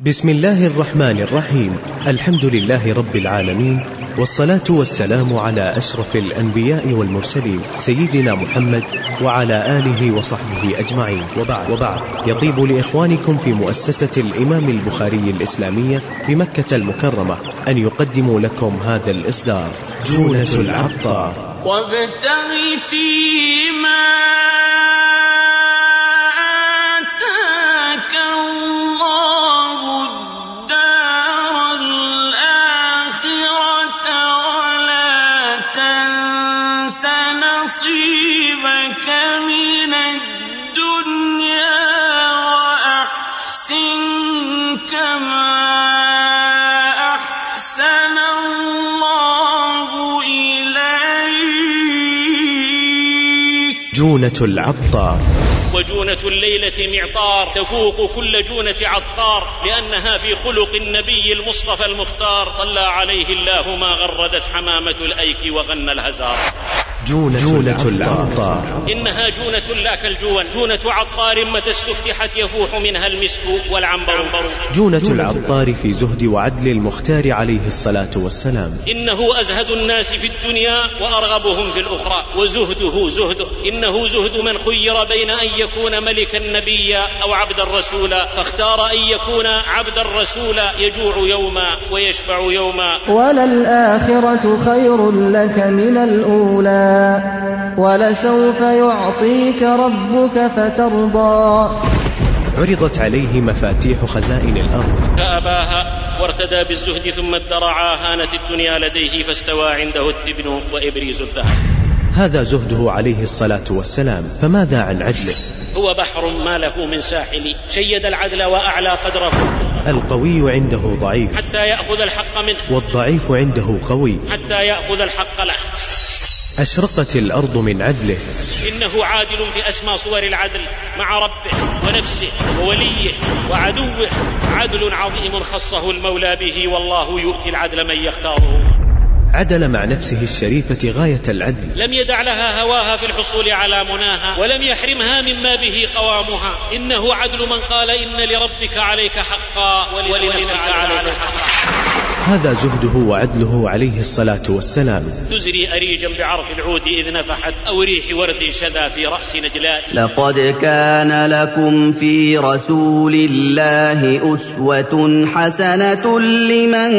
بسم الله الرحمن الرحيم. الحمد لله رب العالمين والصلاة والسلام على أشرف الأنبياء والمرسلين سيدنا محمد وعلى آله وصحبه أجمعين. وبعد, وبعد. يطيب لإخوانكم في مؤسسة الإمام البخاري الإسلامية بمكة المكرمة أن يقدموا لكم هذا الإصدار. جونة العطار. وابتغ فيما جونة العطار. وجونة الليلة معطار تفوق كل جونة عطار لأنها في خلق النبي المصطفى المختار. صلى عليه الله ما غردت حمامة الأيك وغنى الهزار. جونة, جونة العطار. إنها جونة لا كالجون جونة عطار متى استفتحت يفوح منها المسك والعنبر. جونة العطار في زهد وعدل المختار عليه الصلاة والسلام. إنه أزهد الناس في الدنيا وأرغبهم في الأخرى. وزهده زهده إنه زهد من خير بين أن يكون ملكا نبيا أو عبدا رسولا. فاختار أن يكون عبدا رسولا. يجوع يوما ويشبع يوما. وللآخرة خير لك من الأولى. ولسوف يعطيك ربك فترضى. عرضت عليه مفاتيح خزائن الأرض. فأباها وارتدى بالزهد ثم ادرعا هانت الدنيا لديه فاستوى عنده التبن وإبريز الذهب. هذا زهده عليه الصلاة والسلام فماذا عن عدله؟ هو بحر ما له من ساحل شيد العدل وأعلى قدره. القوي عنده ضعيف. حتى يأخذ الحق منه. والضعيف عنده قوي. حتى يأخذ الحق له. أشرقت الأرض من عدله. إنه عادل في أسمى صور العدل مع ربه ونفسه ووليه وعدوه. عدل عظيم خصه المولى به. والله يؤتي العدل من يختاره. عدل مع نفسه الشريفة غاية العدل. لم يدع لها هواها في الحصول على مناها ولم يحرمها مما به قوامها. إنه عدل من قال إن لربك عليك حقا ولنفسك عليك حقا. هذا زهده وعدله عليه الصلاة والسلام. تزري أريجا بعرف العود إذ نفحت أو ريح ورد شذا في رأس نجلاء. لقد كان لكم في رسول الله أسوة حسنة لمن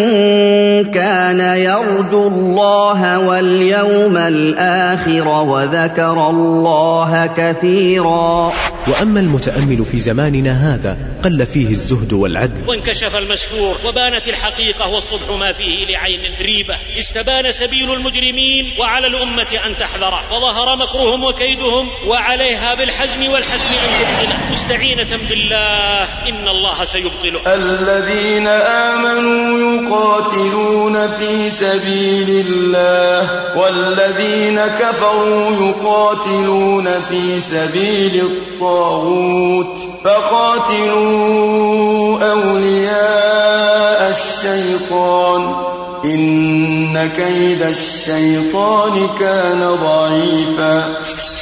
كان يرجو الله واليوم الآخر وذكر الله كثيرا. وأما المتأمل في زماننا هذا قل فيه الزهد والعدل. وانكشف المستور وبانت الحقيقة والصبح ما فيه لعين ريبة. استبان سبيل المجرمين وعلى الأمة أن تحذره وظهر مكرهم وكيدهم وعليها بالحزم والحسم أن تبطله مستعينة بالله. إن الله سيبطله الذين آمنوا يقاتلون في سبيل الله والذين كفروا يقاتلون في سبيل الطاغوت. فقاتلوا أولياء الشيطان. يعلمون إن كيد الشيطان كان ضعيفا.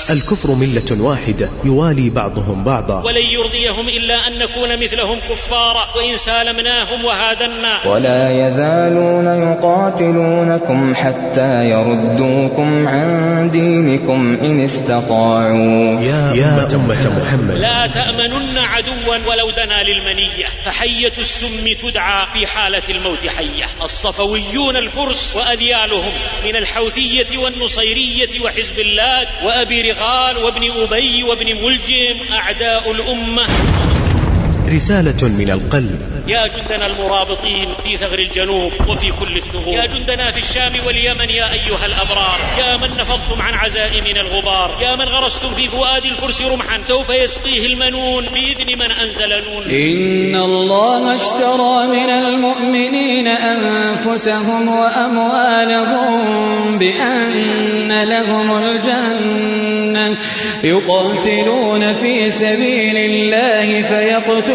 الكفر ملة واحدة يوالي بعضهم بعضا. ولن يرضيهم إلا أن نكون مثلهم كفارا وإن سالمناهم وهادنا. ولا يزالون يقاتلونكم حتى يردوكم عن دينكم إن استطاعوا. يا, يا أمة محمد. لا تأمنن عدوا ولو دنا للمنية. فحية السم تدعى في حالة الموت حية. الصفويون الفرس وأذيالهم من الحوثية والنصيرية وحزب الله وأبي رغال وابن أبي وابن ملجم أعداء الأمة. رسالة من القلب. يا جندنا المرابطين في ثغر الجنوب وفي كل الثغور. يا جندنا في الشام واليمن يا أيها الأبرار. يا من نفضتم عن عزائمنا الغبار. يا من غرستم في فؤاد الفرس رمحا. سوف يسقيه المنون. بإذن من أنزل نون. إن الله اشترى من المؤمنين أنفسهم وأموالهم بأن لهم الجنة. يقاتلون في سبيل الله فيقتلون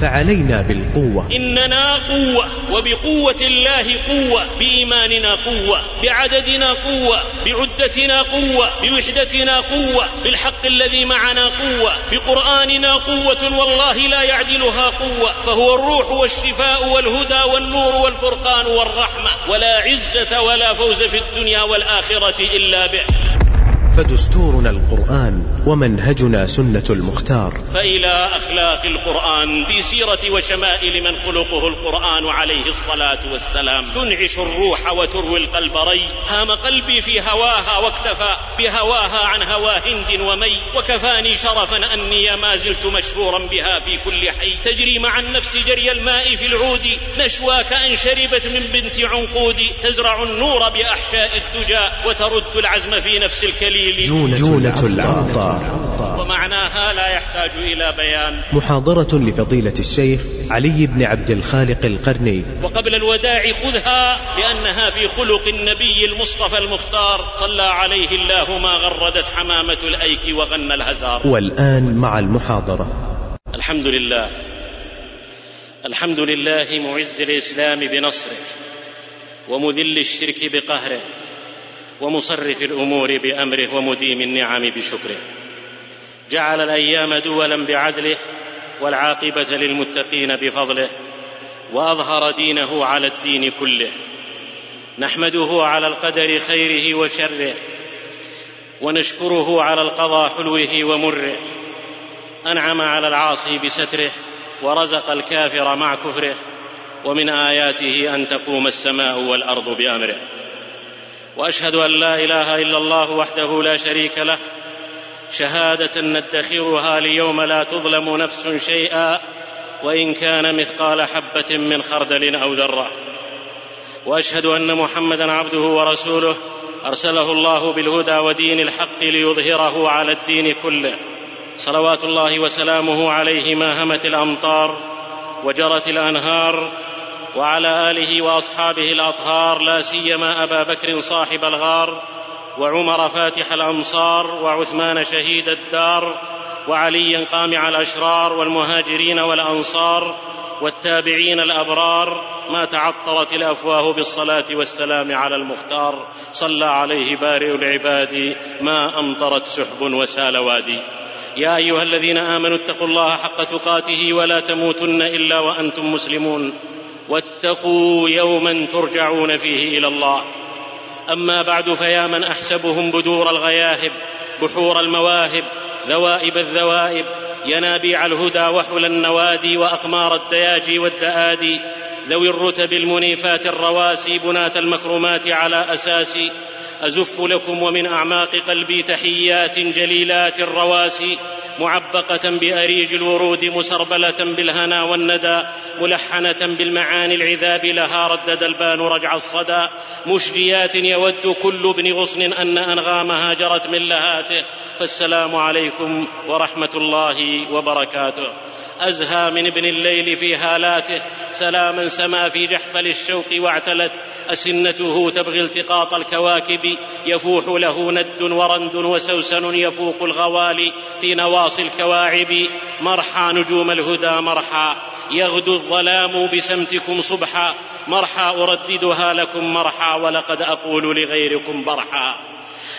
فعلينا بالقوة. إننا قوة وبقوة الله قوة بإيماننا قوة بعددنا قوة بعدتنا قوة بوحدتنا قوة بالحق الذي معنا قوة بقرآننا قوة والله لا يعدلها قوة فهو الروح والشفاء والهدى والنور والفرقان والرحمة ولا عزة ولا فوز في الدنيا والآخرة إلا به. فدستورنا القرآن ومنهجنا سنة المختار. فإلى أخلاق القرآن في سيرة وشمائل من خلقه القرآن عليه الصلاة والسلام. تنعش الروح وتروي القلب ري. هام قلبي في هواها واكتفى بهواها عن هوى هند ومي. وكفاني شرفا أني ما زلت مشهورا بها في كل حي. تجري مع النفس جري الماء في العود. نشوى كأن شربت من بنت عنقود. تزرع النور بأحشاء الدجى. وترد العزم في نفس الكليل جونة, جونة العطار ومعناها لا يحتاج إلى بيان. محاضرة لفضيلة الشيخ علي بن عبد الخالق القرني. وقبل الوداع خذها لأنها في خلق النبي المصطفى المختار. صلى عليه الله ما غردت حمامة الأيك وغنى الهزار. والآن مع المحاضرة. الحمد لله. الحمد لله معز الإسلام بنصره ومذل الشرك بقهره. ومصرف الأمور بأمره ومديم النعم بشكره. جعل الأيام دولا بعدله والعاقبة للمتقين بفضله وأظهر دينه على الدين كله. نحمده على القدر خيره وشره ونشكره على القضاء حلوة ومره. أنعم على العاصي بستره ورزق الكافر مع كفره. ومن آياته أن تقوم السماء والأرض بأمره. وأشهد أن لا إله إلا الله وحده لا شريك له. شهادة ندخرها ليوم لا تظلم نفس شيئا وإن كان مثقال حبة من خردل أو ذرة. وأشهد أن محمدا عبده ورسوله أرسله الله بالهدى ودين الحق ليظهره على الدين كله. صلوات الله وسلامه عليه ما همت الأمطار وجرت الأنهار وعلى آله وأصحابه الأطهار لا سيما أبا بكر صاحب الغار وعمر فاتح الأمصار وعثمان شهيد الدار وعليا قامع الأشرار والمهاجرين والأنصار والتابعين الأبرار ما تعطرت الأفواه بالصلاة والسلام على المختار. صلى عليه بارئ العباد ما أمطرت سحب وسال وادي. يا أيها الذين آمنوا اتقوا الله حق تقاته ولا تموتن إلا وأنتم مسلمون. واتقوا يوما ترجعون فيه إلى الله. أما بعد فيا من أحسبهم بدور الغياهب بحور المواهب ذوائب الذوائب ينابيع الهدى وحل النوادي وأقمار الدياجي والدآدي ذوي الرتب المنيفات الرواسي بناة المكرمات على أساسي أزف لكم ومن أعماق قلبي تحيات جليلات الرواسي معبقة بأريج الورود مسربلة بالهنا والندى ملحنة بالمعاني العذاب لها ردد البان رجع الصدى. مشجيات يود كل ابن غصن أن أنغامها جرت من لهاته. فالسلام عليكم ورحمة الله وبركاته. أزهى من ابن الليل في هالاته. سلاما سما في جحفل الشوق واعتلت. أسنته تبغي التقاط الكواكب. يفوح له ند ورند وسوسن يفوق الغوالي في نواصي الكواعب. مرحى نجوم الهدى مرحى. يغدو الظلام بسمتكم صبحا. مرحى أرددها لكم مرحى ولقد أقول لغيركم برحا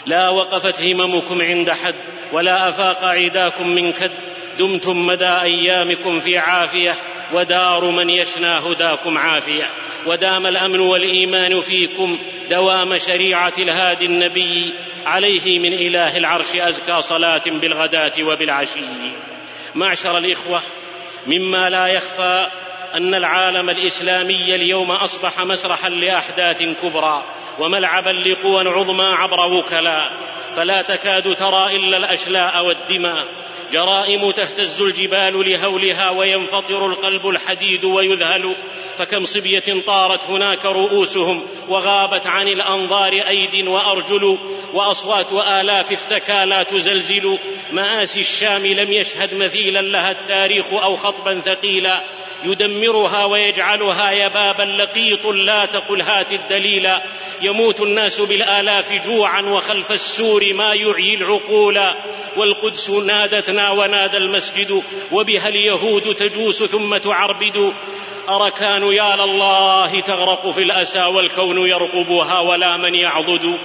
لا وقفت هممكم عند حد ولا أفاق عداكم من كد. دمتم مدى أيامكم في عافية. ودار من يشنى هداكم عافية. ودام الأمن والإيمان فيكم دوام شريعة الهادي النبي عليه من إله العرش أزكى صلاة بالغداة وبالعشي. معشر الإخوة مما لا يخفى أن العالم الإسلامي اليوم أصبح مسرحا لأحداث كبرى وملعبا لقوى عظمى عبر وكلاء. فلا تكاد ترى إلا الأشلاء والدماء. جرائم تهتز الجبال لهولها وينفطر القلب الحديد ويذهل. فكم صبية طارت هناك رؤوسهم وغابت عن الأنظار أيد وأرجل. وأصوات آلاف الثكى لا تزلزل. مآسي الشام لم يشهد مثيلا لها التاريخ أو خطبا ثقيلا. يدمرها ويجعلها يبابا لقيط لا تقل هات الدليل. يموت الناس بالآلاف جوعا وخلف السور ما يعيي العقول. والقدس نادتنا ونادى المسجد وبها اليهود تجوس ثم تعربد. أركان يا لله تغرق في الأسى والكون يرقبها ولا من يعضد.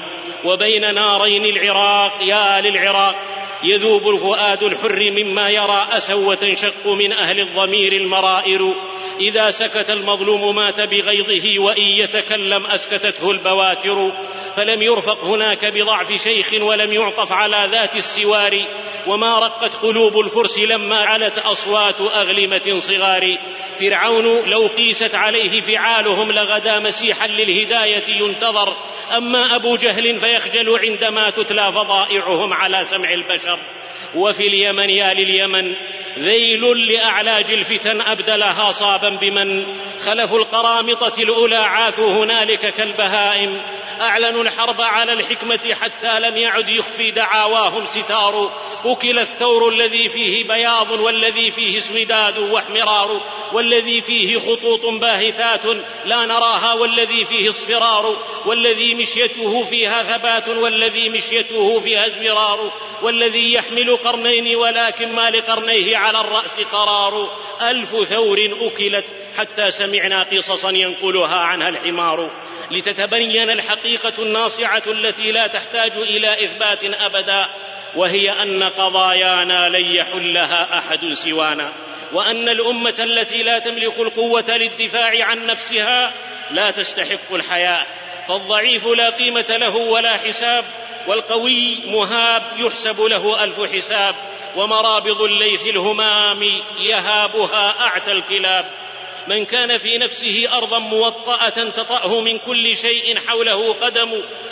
وبين نارين العراق يا للعراق يذوب الفؤاد الحر مما يرى أسى وتنشق من أهل الضمير المرائر. إذا سكت المظلوم مات بغيظه وإن يتكلم أسكتته البواتر. فلم يرفق هناك بضعف شيخ ولم يعطف على ذات السوار. وما رقت قلوب الفرس لما علت أصوات أغلمة صغار. فرعون لو قيست عليه فعالهم لغدا مسيحا للهداية ينتظر. أما أبو جهل فيخجل عندما تتلى فضائعهم على سمع البشر. number. وفي اليمن يا لليمن ذيل لأعلاج الفتن أبدلها صابا بمن خلفوا القرامطة الأولى عاثوا هنالك كالبهائم. أعلنوا الحرب على الحكمة حتى لم يعد يخفي دعاواهم ستار. أكل الثور الذي فيه بياض والذي فيه اسوداد واحمرار والذي فيه خطوط باهتات لا نراها والذي فيه اصفرار والذي مشيته فيها ثبات والذي مشيته فيها ازمرار والذي يحمل قرنين ولكن ما لقرنيه على الرأس قرار. ألف ثور أكلت حتى سمعنا قصصا ينقلها عنها الحمار. لتتبين الحقيقة الناصعة التي لا تحتاج إلى إثبات أبدا وهي أن قضايانا لن يحلها أحد سوانا. وأن الأمة التي لا تملك القوة للدفاع عن نفسها لا تستحق الحياة فالضعيف لا قيمة له ولا حساب والقوي مهاب يحسب له ألف حساب ومرابض الليث الهمام يهابها أعتى الكلاب. من كان في نفسه أرضا موطأة تطأه من كل شيء حوله قدم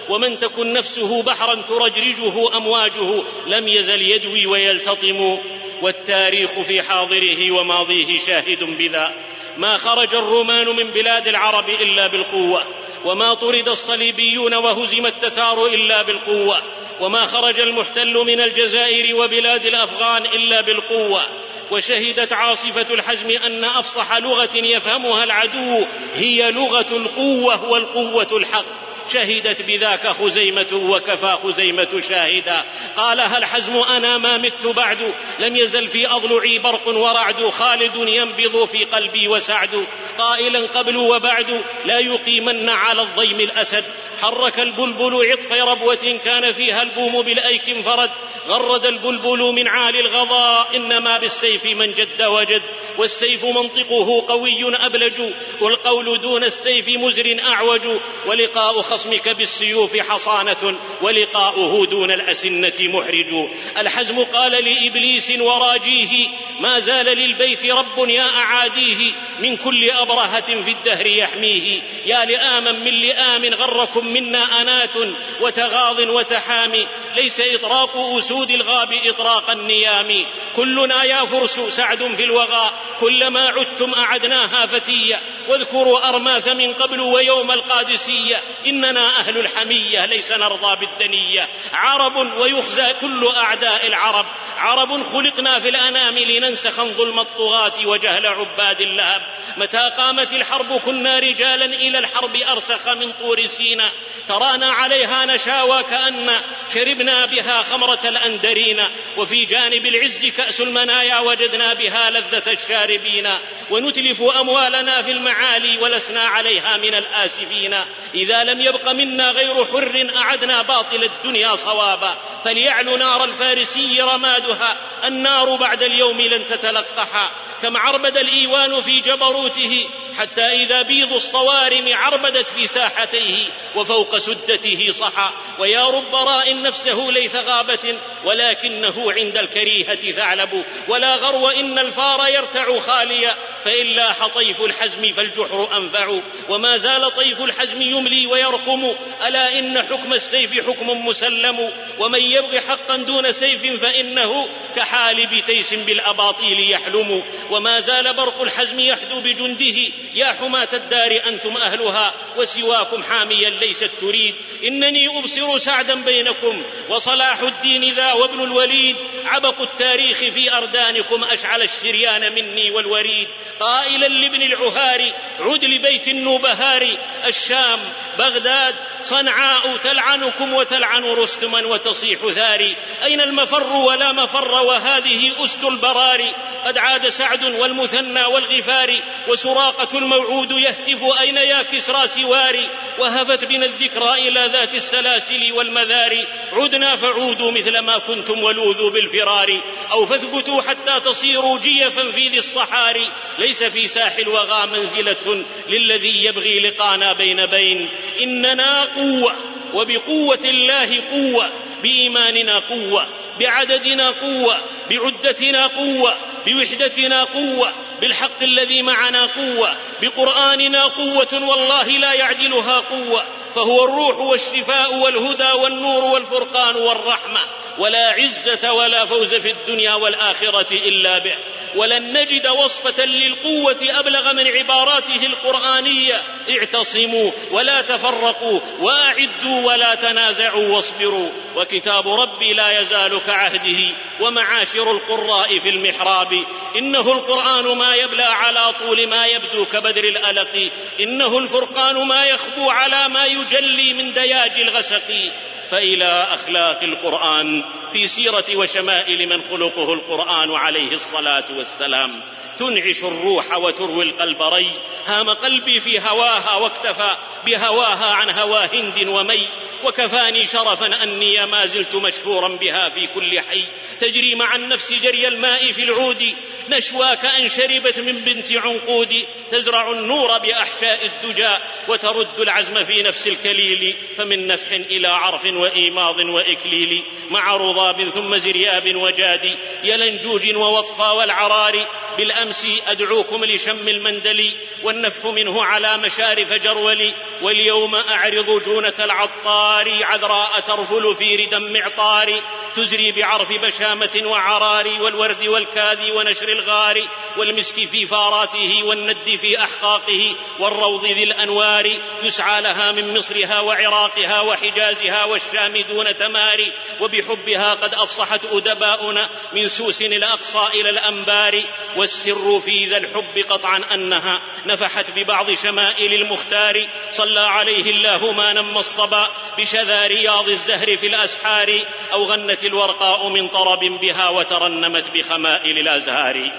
ومن تكن نفسه بحرا ترجرجه أمواجه لم يزل يدوي ويلتطم. والتاريخ في حاضره وماضيه شاهد بذا. ما خرج الرومان من بلاد العرب إلا بالقوة. وما طرد الصليبيون وهزم التتار إلا بالقوة. وما خرج المحتل من الجزائر وبلاد الأفغان إلا بالقوة. وشهدت عاصفة الحزم أن أفصح لغة يفهمها العدو هي لغة القوة والقوة الحق. شهدت بذاك خزيمة وكفى خزيمة شاهدا. قالها الحزم أنا ما مت بعد؟ لم يزل في أضلعي برق ورعد. خالد ينبض في قلبي وسعد. قائلا قبل وبعد لا يقيمن على الضيم الأسد. حرك البلبل عطف ربوة كان فيها البوم بالأيك انفرد. غرد البلبل من عالي الغضاء. إنما بالسيف من جد وجد. والسيف منطقه قوي أبلج. والقول دون السيف مزر أعوج. ولقاء خصمك بالسيوف حصانة. ولقاؤه دون الأسنة محرج. الحزم قال لإبليس وراجيه ما زال للبيت رب يا أعاديه. من كل أبرهة في الدهر يحميه. يا لآما من لآم غركم منا أنات وتغاض وتحامي ليس إطراق أسود الغاب إطراق النيام. كلنا يا فرس سعد في الوغى. كلما عدتم أعدناها فتية. واذكروا أرماث من قبل ويوم القادسية. إننا أهل الحمية ليس نرضى بالدنية. عرب ويخزى كل أعداء العرب. عرب خلقنا في الأنام لننسخ ظلم الطغاة وجهل عباد اللهب. متى قامت الحرب كنا رجالا إلى الحرب أرسخ من طور سينا. ترانا عليها نشاوى كأن شربنا بها خمرة الأندرين وفي جانب العز كأس المنايا وجدنا بها لذة الشاربين ونتلف أموالنا في المعالي ولسنا عليها من الآسفين. إذا لم يبق منا غير حر أعدنا باطل الدنيا صوابا. فليعل نار الفارسي رمادها النار بعد اليوم لن تتلقحا. كم عربد الإيوان في جبروته حتى إذا بيض الصوارم عربدت في ساحتيه. وفوق سدته صحا ويا رب راء نفسه ليث غابة ولكنه عند الكريهة ثعلب ولا غرو إن الفار يرتع خاليا فإن لاح طيف الحزم فالجحر أنفع وما زال طيف الحزم يملي ويرقم ألا إن حكم السيف حكم مسلم ومن يبغ حقا دون سيف فإنه كحالب تيس بالأباطيل يحلم وما زال برق الحزم يحدو بجنده يا حماة الدار أنتم أهلها وسواكم حاميا ليست تريد. إنني أبصر سعدا بينكم. وصلاح الدين ذا وابن الوليد. عبق التاريخ في أردانكم. أشعل الشريان مني والوريد. قائلا لابن العهار. عد لبيت النوبهار. الشام بغداد. صنعاء تلعنكم وتلعن رستما وتصيح ثاري أين المفر ولا مفر؟ وهذه أسد البراري قد عاد سعد والمثنى والغفار. وسراقة الموعود يهتف. أين يا كسرى سواري؟ وهفت بنا الذكرى إلى ذات السلاسل والمذار. عدنا فعودوا مثل ما كنتم ولوذوا بالفرار. أو فاثبتوا حتى تصيروا جيفا في ذي الصحاري ليس في ساحل الوغى منزلة للذي يبغي لقانا بين بين. إننا قوة وبقوة الله قوة. بإيماننا قوة بعددنا قوة بعدتنا قوة بوحدتنا قوة بالحق الذي معنا قوة بقرآننا قوة والله لا يعدلها قوة فهو الروح والشفاء والهدى والنور والفرقان والرحمة ولا عزة ولا فوز في الدنيا والآخرة إلا به ولن نجد وصفة للقوة أبلغ من عباراته القرآنية اعتصموا ولا تفرقوا وأعدوا ولا تنازعوا واصبروا. وكتاب ربي لا يزال كعهده ومعاشر القراء في المحراب. إنه القرآن ما يبلى على طول ما يبدو كبدر الألق. إنه الفرقان ما يخبو على ما يجلي من دياج الغسق. فإلى أخلاق القرآن في سيرة وشمائل من خلقه القرآن عليه الصلاة والسلام. تنعش الروح وتروي القلب ري. هام قلبي في هواها واكتفى بهواها عن هوى هند ومي. وكفاني شرفا أني ما زلت مشهورا بها في كل حي. تجري مع النفس جري الماء في العود. نشواك أن شربت من بنت عنقود. تزرع النور بأحشاء الدجى. وترد العزم في نفس الكليل. فمن نفح إلى عرف وإيماض وإكليل. مع رضاب ثم زرياب وجاد يلنجوج ووطفى والعرار بالأمس أدعوكم لشم المندل والنفح منه على مشارف جرول واليوم أعرض جونة العطار عذراء ترفل في ردى معطار. تزري بعرف بشامة وعرار والورد والكاذي ونشر الغار والمسك في فاراته والند في أحقاقه والروض ذي الأنوار يسعى لها من مصرها وعراقها وحجازها والشام دون تمار وبحبها قد أفصحت أدباؤنا من سوس الأقصى إلى الأنبار والسر في ذا الحب قطعا أنها نفحت ببعض شمائل المختار صلى عليه الله ما نم الصبا بشذا رياض الزهر في الأسحار أو غنت الورقاء من طرب بها وترنمت بخمائل الأزهار.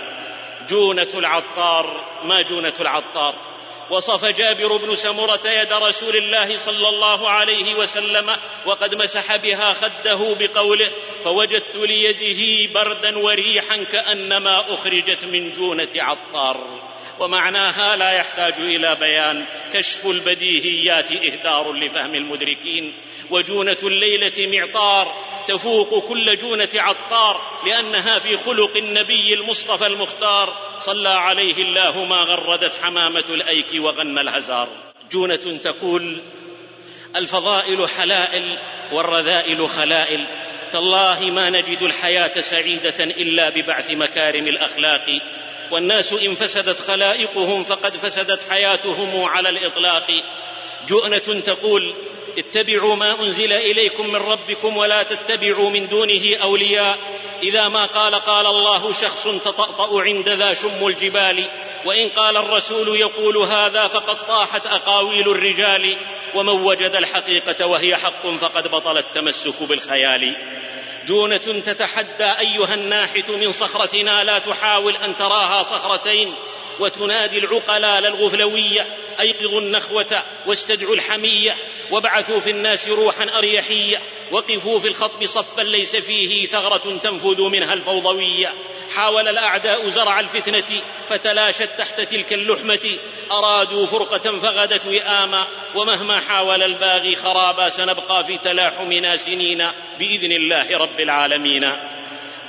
جونة العطار ما جونة العطار؟ وصف جابر بن سمرة يد رسول الله صلى الله عليه وسلم وقد مسح بها خده بقوله فوجدت ليده بردا وريحا كأنما أخرجت من جونة عطار. ومعناها لا يحتاج إلى بيان. كشف البديهيات إهدار لفهم المدركين. وجونة الليلة معطار. تفوق كل جونة عطار. لأنها في خلق النبي المصطفى المختار. صلى عليه الله ما غردت حمامة الأيك وغنى الهزار. جونة تقول الفضائل حلائل والرذائل خلائل. تالله ما نجد الحياة سعيدة إلا ببعث مكارم الأخلاق. والناس إن فسدت خلائقهم فقد فسدت حياتهم على الإطلاق. جؤنة تقول اتبعوا ما أنزل إليكم من ربكم ولا تتبعوا من دونه أولياء. إذا ما قال قال الله شخص تطأطأ عند ذا شم الجبال. وإن قال الرسول يقول هذا فقد طاحت أقاويل الرجال. ومن وجد الحقيقة وهي حق فقد بطل التمسك بالخيال. جونة تتحدى أيها الناحت من صخرتنا لا تحاول أن تراها صخرتين. وتنادي العقلاء الغفلويه ايقظوا النخوة واستدعوا الحمية وابعثوا في الناس روحا أريحية وقفوا في الخطب صفا ليس فيه ثغرة تنفذ منها الفوضوية. حاول الأعداء زرع الفتنة فتلاشت تحت تلك اللحمة أرادوا فرقة فغدت وئاما ومهما حاول الباغي خرابا سنبقى في تلاحمنا سنين بإذن الله رب العالمين.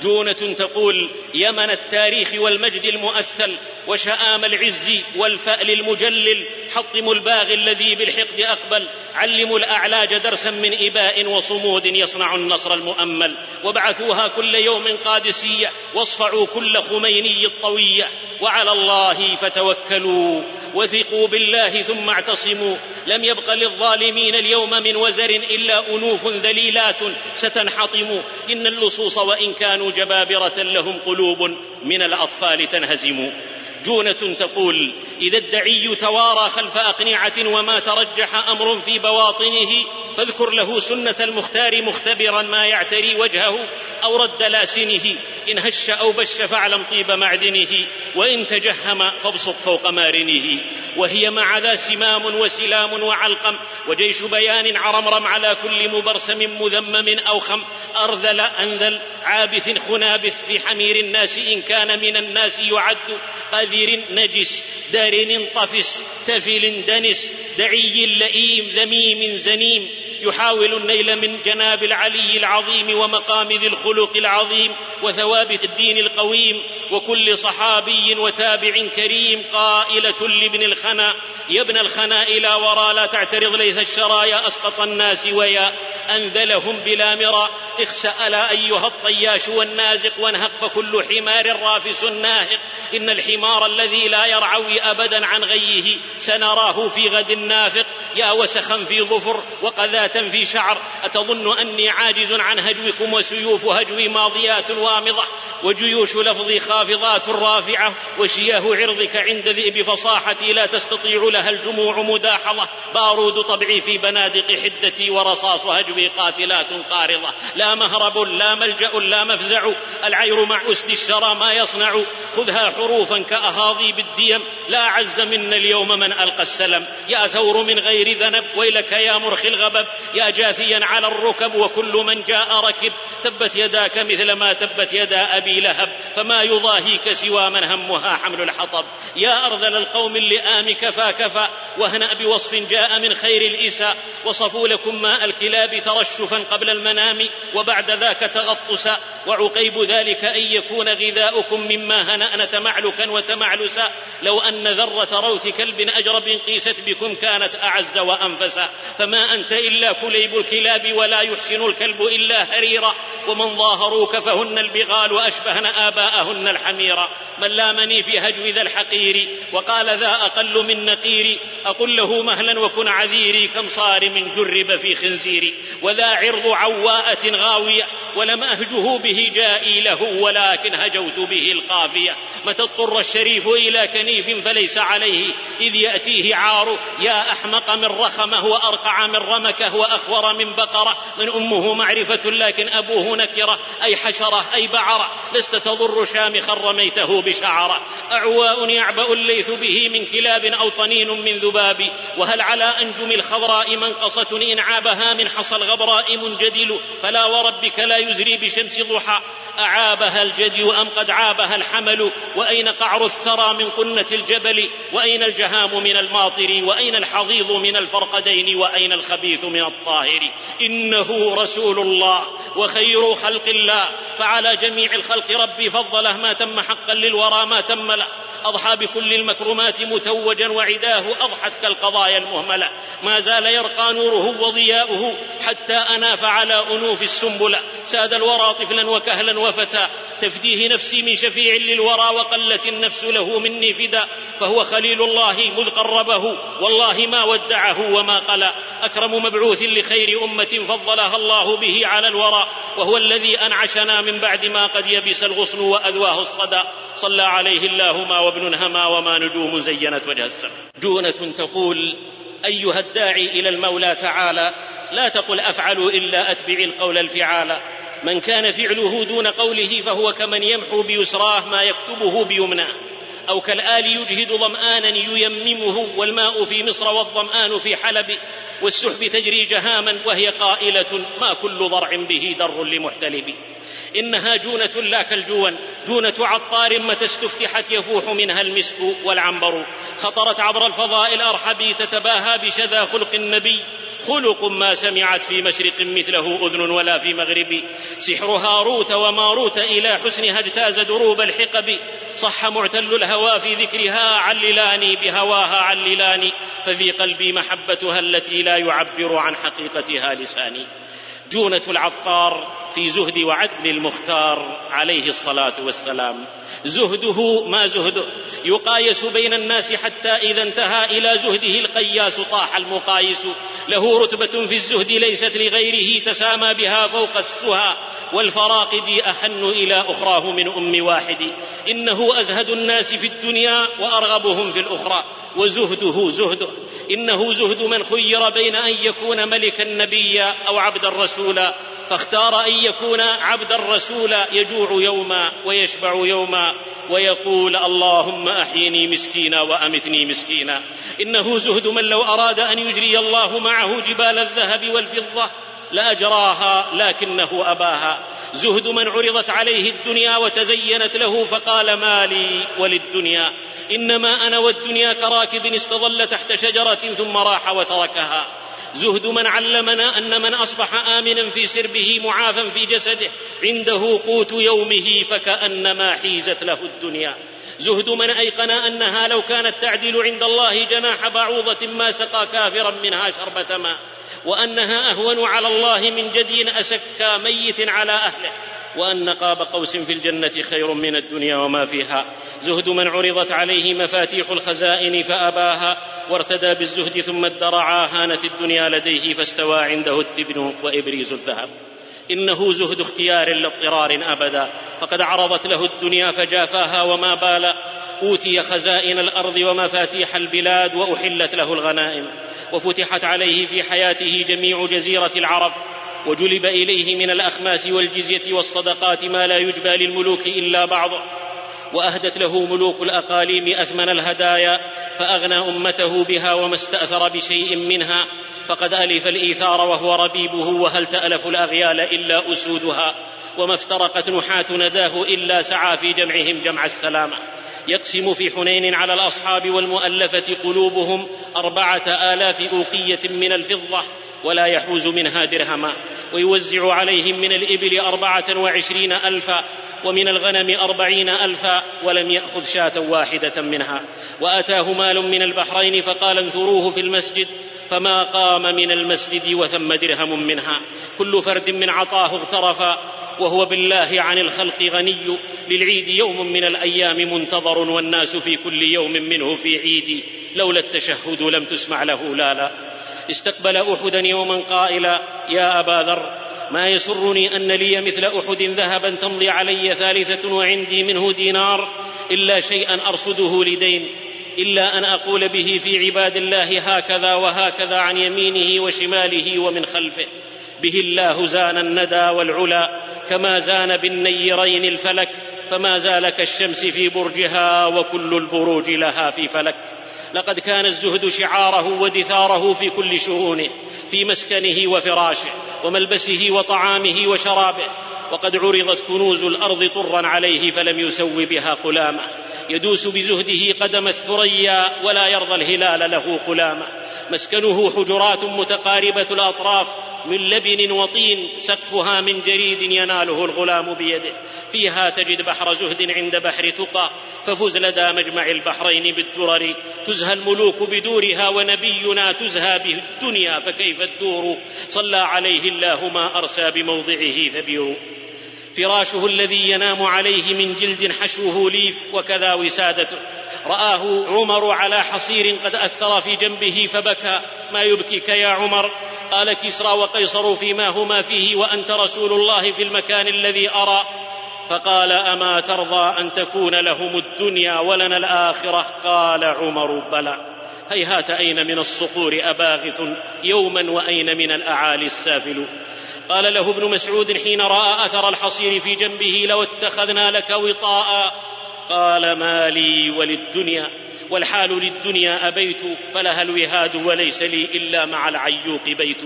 جونة تقول يمن التاريخ والمجد المؤثل وشآم العز والفأل المجلل حطموا الباغي الذي بالحقد أقبل علموا الأعلاج درسا من إباء وصمود يصنع النصر المؤمل وابعثوها كل يوم قادسية واصفعوا كل خميني الطوية وعلى الله فتوكلوا وثقوا بالله ثم اعتصموا لم يبق للظالمين اليوم من وزر إلا أنوف ذليلات ستنحطم إن اللصوص وإن كانوا جبابرة لهم قلوب من الأطفال تنهزم. جونة تقول إذا الدعي توارى خلف أقنعة وما ترجح أمر في بواطنه فاذكر له سنة المختار مختبرا ما يعتري وجهه أو رد لاسنه إن هش أو بش فاعلم طيب معدنه وإن تجهم فابصق فوق مارنه. وهي مع ذا سمام وسلام وعلقم وجيش بيان عرمرم على كل مبرسم مذمم أو خم أرذل أنذل عابث خنابث في حمير الناس إن كان من الناس يعد قذر نجس دار طفس تفل دنس دعي لئيم ذميم زنيم. يحاول النيل من جناب العلي العظيم ومقام ذي الخلق العظيم وثوابت الدين القويم وكل صحابي وتابع كريم قائلة لابن الخنا. يا ابن الخنا إلى وراء لا تعترض ليث الشرايا أسقط الناس ويا أنذلهم بلا مرى. اخسأ لا أيها الطياش والنازق وانهق فكل حمار رافس ناهق إن الحمار الذي لا يرعوي أبدا عن غيه سنراه في غد نافق يا وسخا في ظفر وقذاة في شعر أتظن أني عاجز عن هجوكم وسيوف هجوي ماضيات وامضة وجيوش لفظي خافضات رافعة وشياه عرضك عند ذئب فصاحتي لا تستطيع لها الجموع مداحضة بارود طبعي في بنادق حدتي ورصاص هجوي قاتلات قارضة لا مهرب لا ملجأ لا مفزع العير مع أسد الشرى ما يصنع خذها حروفا كأهاضي بالديم لا عز منا اليوم من ألقى السلم يا ثور من غير ذنب ويلك يا مرخي الغبب يا جاثيا على الركب وكل من جاء ركب. تبت يداك مثل ما تبت يدا أبي لهب فما يضاهيك سوى من همها حمل الحطب. يا أرذل القوم اللئام كفى كفى واهنأ بوصف جاء من خير الإساء. وصفوا لكم ماء الكلاب ترشفا قبل المنام وبعد ذاك تغطسا. وعقيب ذلك أن يكون غذاؤكم مما هنأن تمعلكا وتمعلسا. لو أن ذرة روث كلب أجرب قيست بكم كانت أعز وأنفسا. فما أنت إلا كليب الكلاب ولا يحسن الكلب إلا هريرا ومن ظاهروك فهن البغال أشبهن آباءهن الحميرا من لامني في هجو ذا الحقير وقال ذا أقل من نقيري أقل له مهلا وكن عذيري كم صار من جرب في خنزيري وذا عرض عواءة غاوية ولم أهجه به جائي له ولكن هجوت به القافية. متى اضطر الشريف إلى كنيف فليس عليه إذ يأتيه عار يا أحمق من رخمه وأرقع من رمكه. وأخور من بقرة من أمه معرفة لكن أبوه نكرة أي حشرة أي بعرة. لست تضر شامخا رميته بشعرة. أعواء يعبأ الليث به من كلاب أو طنين من ذباب. وهل على أنجم الخضراء منقصة؟ إن عابها من حصى الغبراء منجدل. فلا وربك لا يزري بشمس ضحى. أعابها الجدي أم قد عابها الحمل؟ وأين قعر الثرى من قنة الجبل؟ وأين الجهام من الماطر؟ وأين الحضيض من الفرقدين؟ وأين الخبيث من الطاهر. إنه رسول الله وخير خلق الله. فعلى جميع الخلق ربي فضله ما تم حقا للورى ما تم له. أضحى بكل المكرمات متوجا وعداه أضحت كالقضايا المهملة. ما زال يرقى نوره وضياؤه حتى أناف على أنوف السنبلة ساد الورى طفلا وكهلا وفتى. تفديه نفسي من شفيع للورى وقلت النفس له مني فدا. فهو خليل الله مذ قربه. والله ما ودعه وما قلى أكرم مبعوث لخير أمة فضلها الله به على الورى وهو الذي أنعشنا من بعد ما قد يبس الغصن وأذواه الصدى. صلى عليه الله ما وابن هما وما نجوم زينت وجه السماء. جونة تقول أيها الداعي إلى المولى تعالى لا تقل أفعل إلا أتبع القول الفعالا من كان فعله دون قوله فهو كمن يمحو بيسراه ما يكتبه بيمناه. أو كالآل يجهد ظمآنا ييممه والماء في مصر والظمآن في حلب والسحب تجري جهاما وهي قائلة ما كل ضرع به در لمحتلب. إنها جونة لا كالجون جونة عطار متى استفتحت يفوح منها المسك والعنبر. خطرت عبر الفضاء الأرحب تتباهى بشذا خلق النبي. خلق ما سمعت في مشرق مثله أذن ولا في مغرب. سحر هاروت وماروت إلى حسنها اجتاز دروب الحقب. صح معتل الهوى في ذكرها عللاني بهواها عللاني. ففي قلبي محبتها التي لا يعبر عن حقيقتها لساني. جونة العطار في زهد وعدل المختار عليه الصلاة والسلام. زهده ما زهده. يقايس بين الناس حتى إذا انتهى إلى زهده القياس طاح المقايس. له رتبة في الزهد ليست لغيره تسامى بها فوق السهى والفراقد أحن إلى أخراه من أم واحد. إنه أزهد الناس في الدنيا وأرغبهم في الأخرى. وزهده زهده إنه زهد من خير بين أن يكون ملكا نبيا أو عبدا رسولا. فاختار أن يكون عبدا رسولا يجوع يوما ويشبع يوما ويقول اللهم أحيني مسكينا وأمتني مسكينا. إنه زهد من لو أراد أن يجري الله معه جبال الذهب والفضة لاجراها لكنه أباها. زهد من عرضت عليه الدنيا وتزينت له فقال ما لي وللدنيا. إنما أنا والدنيا كراكب استظل تحت شجرة ثم راح وتركها. زهد من علمنا أن من أصبح آمنا في سربه معافا في جسده عنده قوت يومه فكأنما حيزت له الدنيا. زهد من أيقن أنها لو كانت تعدل عند الله جناح بعوضة ما سقى كافرا منها شربة ماء. وأنها أهون على الله من جدي اسكى ميت على أهله وأن قاب قوس في الجنة خير من الدنيا وما فيها. زهد من عرضت عليه مفاتيح الخزائن فأباها وارتدى بالزهد ثم ادرعا هانت الدنيا لديه فاستوى عنده التبن وإبريز الذهب. إنه زهد اختيار لاضطرار أبدا. فقد عرضت له الدنيا فجافاها وما بال. أوتي خزائن الأرض ومفاتيح البلاد وأحلت له الغنائم. وفتحت عليه في حياته جميع جزيرة العرب. وجلب إليه من الأخماس والجزية والصدقات ما لا يجبى للملوك إلا بعضه. وأهدت له ملوك الأقاليم أثمن الهدايا. فأغنى أمته بها وما استأثر بشيء منها فقد ألف الإيثار وهو ربيبه وهل تألف الأغيال إلا أسودها وما افترقت نحاه نداه إلا سعى في جمعهم جمع السلامة. يقسم في حنين على الأصحاب والمؤلفة قلوبهم أربعة آلاف أوقية من الفضة. ولا يحوز منها درهما ويوزع عليهم من الإبل أربعة وعشرين ألفا ومن الغنم أربعين ألفا ولم يأخذ شاة واحدة منها. وأتاه مال من البحرين فقال انثروه في المسجد. فما قام من المسجد وثم درهم منها. كل فرد من عطاه اغترفا وهو بالله عن الخلق غني. للعيد يوم من الأيام منتظر والناس في كل يوم منه في عيد. لولا التشهد لم تسمع له لا لا. استقبل أحدا يوما قائلا يا أبا ذر ما يسرني أن لي مثل أحد ذهبا تمضي علي ثالثة وعندي منه دينار إلا شيئا أرصده لدين إلا أن أقول به في عباد الله هكذا وهكذا عن يمينه وشماله ومن خلفه. به الله زان الندى والعلا كما زان بالنيرين الفلك فما زال كالشمس في برجها وكل البروج لها في فلك. لقد كان الزهد شعاره ودثاره في كل شؤونه في مسكنه وفراشه وملبسه وطعامه وشرابه. وقد عرضت كنوز الأرض طرا عليه فلم يسو بها قلامة. يدوس بزهده قدم الثريا ولا يرضى الهلال له قلامة. مسكنه حجرات متقاربة الأطراف من لبن وطين سقفها من جريد يناله الغلام بيده. فيها تجد بحر زهد عند بحر تقى. ففز لدى مجمع البحرين بالدرر. تزهى الملوك بدورها ونبينا تزهى به الدنيا فكيف الدور؟ صلى عليه الله ما أرسى بموضعه ثبير فراشه الذي ينام عليه من جلد حشوه ليف وكذا وسادته. رآه عمر على حصير قد أثر في جنبه فبكى. ما يبكيك يا عمر؟ قال كسرى وقيصر فيما هما فيه وأنت رسول الله في المكان الذي أرى. فقال أما ترضى أن تكون لهم الدنيا ولنا الآخرة؟ قال عمر بلى. هيهات أين من الصقور أباغث يوما وأين من الأعالي السافل؟ قال له ابن مسعود حين رأى أثر الحصير في جنبه لو اتخذنا لك وطاء. قال ما لي وللدنيا والحال للدنيا أبيت فلها الوهاد وليس لي إلا مع العيوق بيت.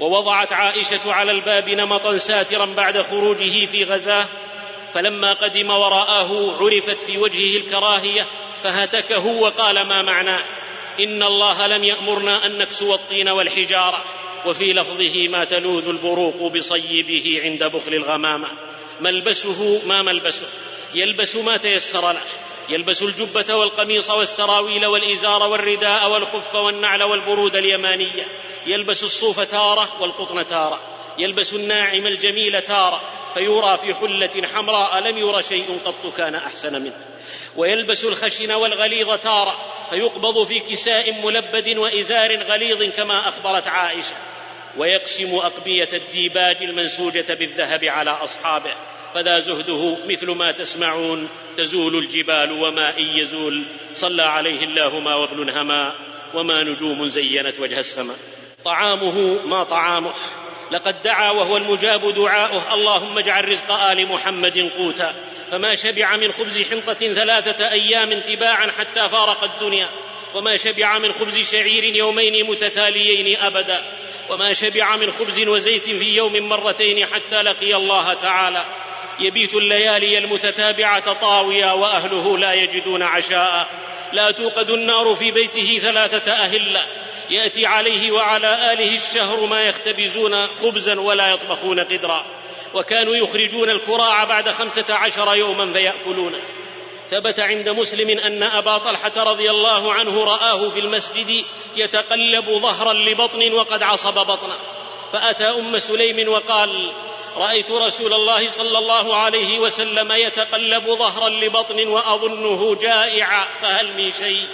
ووضعت عائشة على الباب نمطا ساترا بعد خروجه في غزاة فلما قدم وراءه عرفت في وجهه الكراهية فهتكه وقال ما معناه إن الله لم يأمرنا أن نكسو الطين والحجارة. وفي لفظه ما تلوذ البروق بصيبه عند بخل الغمامة. ملبسه ما ملبسه. يلبس ما تيسر له. يلبس الجبة والقميص والسراويل والإزار والرداء والخف والنعل والبرود اليمانية. يلبس الصوف تارة والقطن تارة. يلبس الناعم الجميل تارة. فيرى في حلة حمراء لم ير شيء قط كان أحسن منه. ويلبس الخشن والغليظ تارة. فيقبض في كساء ملبد وإزار غليظ كما أخبرت عائشة. ويقسم أقبية الديباج المنسوجة بالذهب على أصحابه فذا زهده مثل ما تسمعون تزول الجبال وما إن يزول. صلى عليه الله ما وابن هما وما نجوم زينت وجه السماء طعامه ما طعامه. لقد دعا وهو المجاب دعاؤه. اللهم اجعل رزق آل محمد قوتا. فما شبع من خبز حنطة ثلاثة أيام تباعا حتى فارق الدنيا. وما شبع من خبز شعير يومين متتاليين أبدا. وما شبع من خبز وزيت في يوم مرتين حتى لقي الله تعالى. يبيت الليالي المتتابعة طاويا وأهله لا يجدون عشاء. لا توقد النار في بيته ثلاثة اهله يأتي عليه وعلى آله الشهر ما يختبزون خبزا ولا يطبخون قدرا. وكانوا يخرجون الكراع بعد خمسة عشر يوما فيأكلونه. ثبت عند مسلم أن أبا طلحة رضي الله عنه رآه في المسجد يتقلب ظهرا لبطن وقد عصب بطنه. فأتى أم سليم وقال رأيت رسول الله صلى الله عليه وسلم يتقلب ظهرا لبطن وأظنه جائعا فهل من شيء؟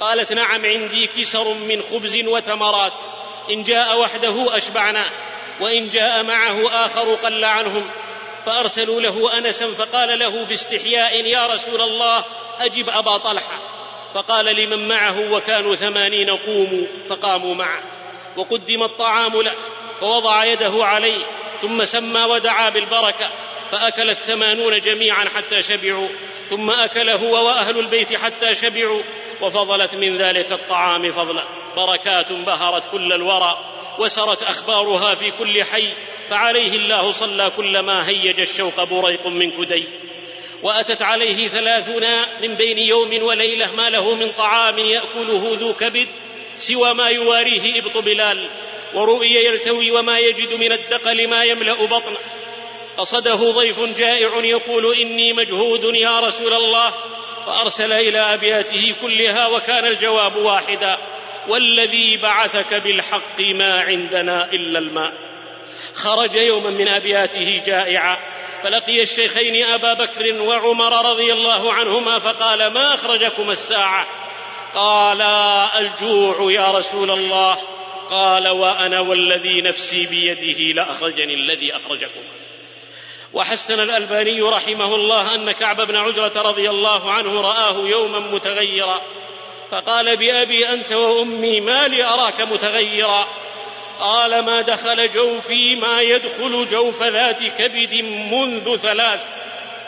قالت نعم عندي كسر من خبز وتمرات إن جاء وحده أشبعناه وإن جاء معه آخر قل عنهم فأرسلوا له أنسا فقال له في استحياء يا رسول الله أجب أبا طلحة. فقال لمن معه وكانوا ثمانين قوموا فقاموا معه. وقدم الطعام له فوضع يده عليه ثم سمى ودعا بالبركة. فأكل الثمانون جميعا حتى شبعوا. ثم أكل هو وأهل البيت حتى شبعوا. وفضلت من ذلك الطعام فضلا. بركات بهرت كل الورى. وسرت أخبارها في كل حي فعليه الله صلى كلما هيج الشوق بريق من كدي. وأتت عليه ثلاثون من بين يوم وليلة ما له من طعام يأكله ذو كبد سوى ما يواريه إبط بلال. ورؤي يلتوي وما يجد من الدقل ما يملأ بطنه قصده ضيف جائع يقول إني مجهود يا رسول الله. فأرسل إلى أبياته كلها وكان الجواب واحدا والذي بعثك بالحق ما عندنا إلا الماء. خرج يوما من أبياته جائعا. فلقي الشيخين أبا بكر وعمر رضي الله عنهما فقال ما اخرجكما الساعة؟ قالا الجوع يا رسول الله. قال وأنا والذي نفسي بيده لأخرجني الذي اخرجكما وحسن الألباني رحمه الله أن كعب بن عجرة رضي الله عنه رآه يوما متغيرا. فقال بأبي أنت وأمي ما لي أراك متغيرا؟ قال ما دخل جوفي ما يدخل جوف ذات كبد منذ ثلاث.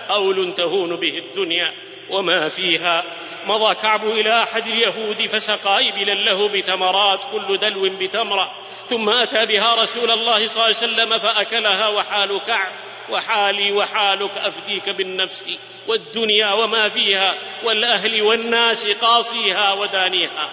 قول تهون به الدنيا وما فيها. مضى كعب إلى أحد اليهود فسقى إبلا له بتمرات كل دلو بتمرة. ثم أتى بها رسول الله صلى الله عليه وسلم فأكلها وحال كعب. وحالي وحالك أفديك بالنفس والدنيا وما فيها والأهل والناس قاصيها ودانيها.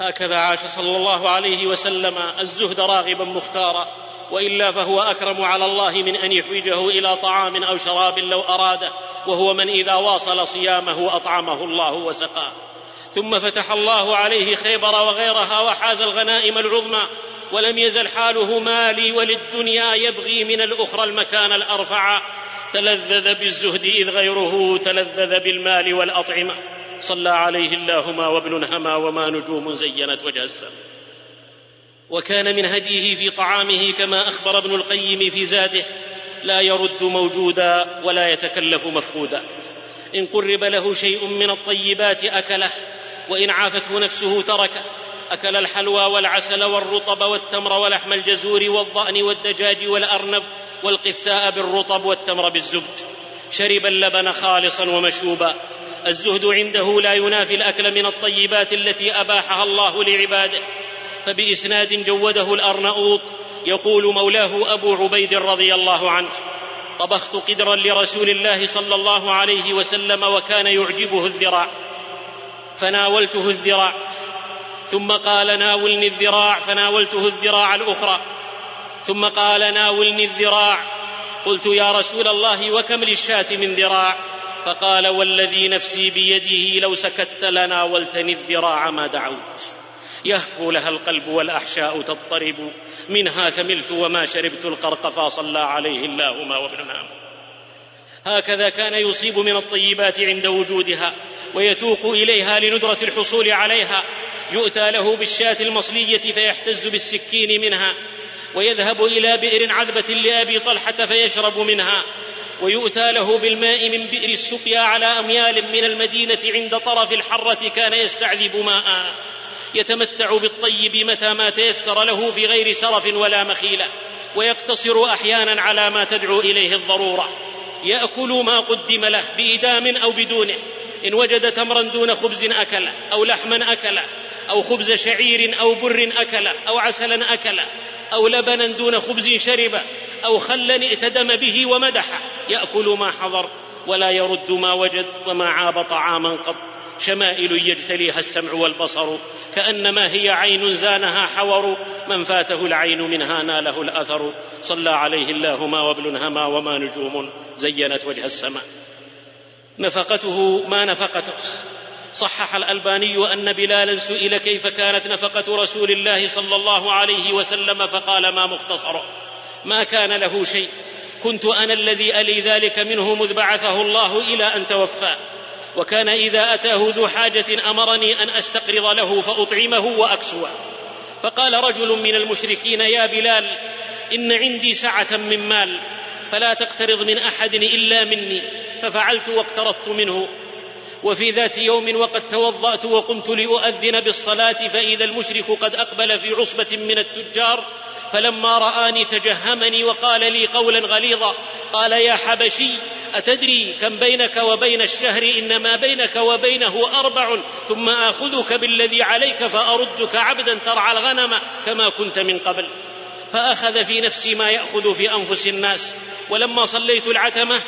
هكذا عاش صلى الله عليه وسلم الزهد راغبا مختارا وإلا فهو أكرم على الله من أن يحوجه إلى طعام أو شراب لو أراده وهو من إذا واصل صيامه أطعمه الله وسقاه. ثم فتح الله عليه خيبر وغيرها وحاز الغنائم العظمى ولم يزل حاله مالي وللدنيا يبغي من الأخرى المكان الأرفع. تلذذ بالزهد إذ غيره تلذذ بالمال والأطعمة. صلى عليه اللهم وابن هما وما نجوم زينت وجه السماء وكان من هديه في طعامه كما أخبر ابن القيم في زاده لا يرد موجودا ولا يتكلف مفقودا. إن قرب له شيء من الطيبات أكله وإن عافته نفسه تركه. أكل الحلوى والعسل والرطب والتمر ولحم الجزور والضأن والدجاج والأرنب والقثاء بالرطب والتمر بالزبد. شرب اللبن خالصا ومشوبا. الزهد عنده لا ينافي الأكل من الطيبات التي أباحها الله لعباده. فبإسناد جوده الارناؤوط يقول مولاه أبو عبيد رضي الله عنه طبخت قدرا لرسول الله صلى الله عليه وسلم وكان يعجبه الذراع. فناولته الذراع. ثم قال ناولني الذراع فناولته الذراع الأخرى. ثم قال ناولني الذراع. قلت يا رسول الله وكم للشاة من ذراع؟ فقال والذي نفسي بيده لو سكت لناولتني الذراع ما دعوت. يهفو لها القلب والأحشاء تضطرب. منها ثملت وما شربت القرق فصلى عليه اللهم وابن نام هكذا كان يصيب من الطيبات عند وجودها ويتوق إليها لندرة الحصول عليها. يؤتى له بالشاة المصلية فيحتز بالسكين منها ويذهب إلى بئر عذبة لأبي طلحة فيشرب منها. ويؤتى له بالماء من بئر السقيا على أميال من المدينة عند طرف الحرة كان يستعذب ماء. يتمتع بالطيب متى ما تيسر له في غير سرف ولا مخيلة ويقتصر أحيانا على ما تدعو إليه الضرورة. يأكل ما قدم له بايدام أو بدونه. إن وجد تمرا دون خبز اكله أو لحما اكله أو خبز شعير أو بر اكله أو عسلا اكله أو لبنا دون خبز شرب أو خلا ائتدم به ومدح يأكل ما حضر ولا يرد ما وجد وما عاب طعاما قط. شمائل يجتليها السمع والبصر كأنما هي عين زانها حور من فاته العين منها ناله الأثر. صلى عليه الله ما وابل هما وما نجوم زينت وجه السماء. نفقته ما نفقته. صحح الألباني أن بلالا سئل كيف كانت نفقة رسول الله صلى الله عليه وسلم فقال ما مختصره ما كان له شيء. كنت أنا الذي ألي ذلك منه مذ بعثه الله إلى أن توفاه وكان إذا أتاه ذو حاجة أمرني أن أستقرض له فأطعمه وأكسوه. فقال رجل من المشركين يا بلال إن عندي سعة من مال فلا تقترض من أحد إلا مني. ففعلت واقترضت منه. وفي ذات يوم وقد توضأت وقمت لأؤذن بالصلاة فإذا المشرك قد أقبل في عصبة من التجار فلما رآني تجهمني وقال لي قولا غليظا قال يا حبشي أتدري كم بينك وبين الشهر انما بينك وبينه أربع ثم آخذك بالذي عليك فأردك عبدا ترعى الغنم كما كنت من قبل. فأخذ في نفسي ما يأخذ في أنفس الناس. ولما صليت العتمة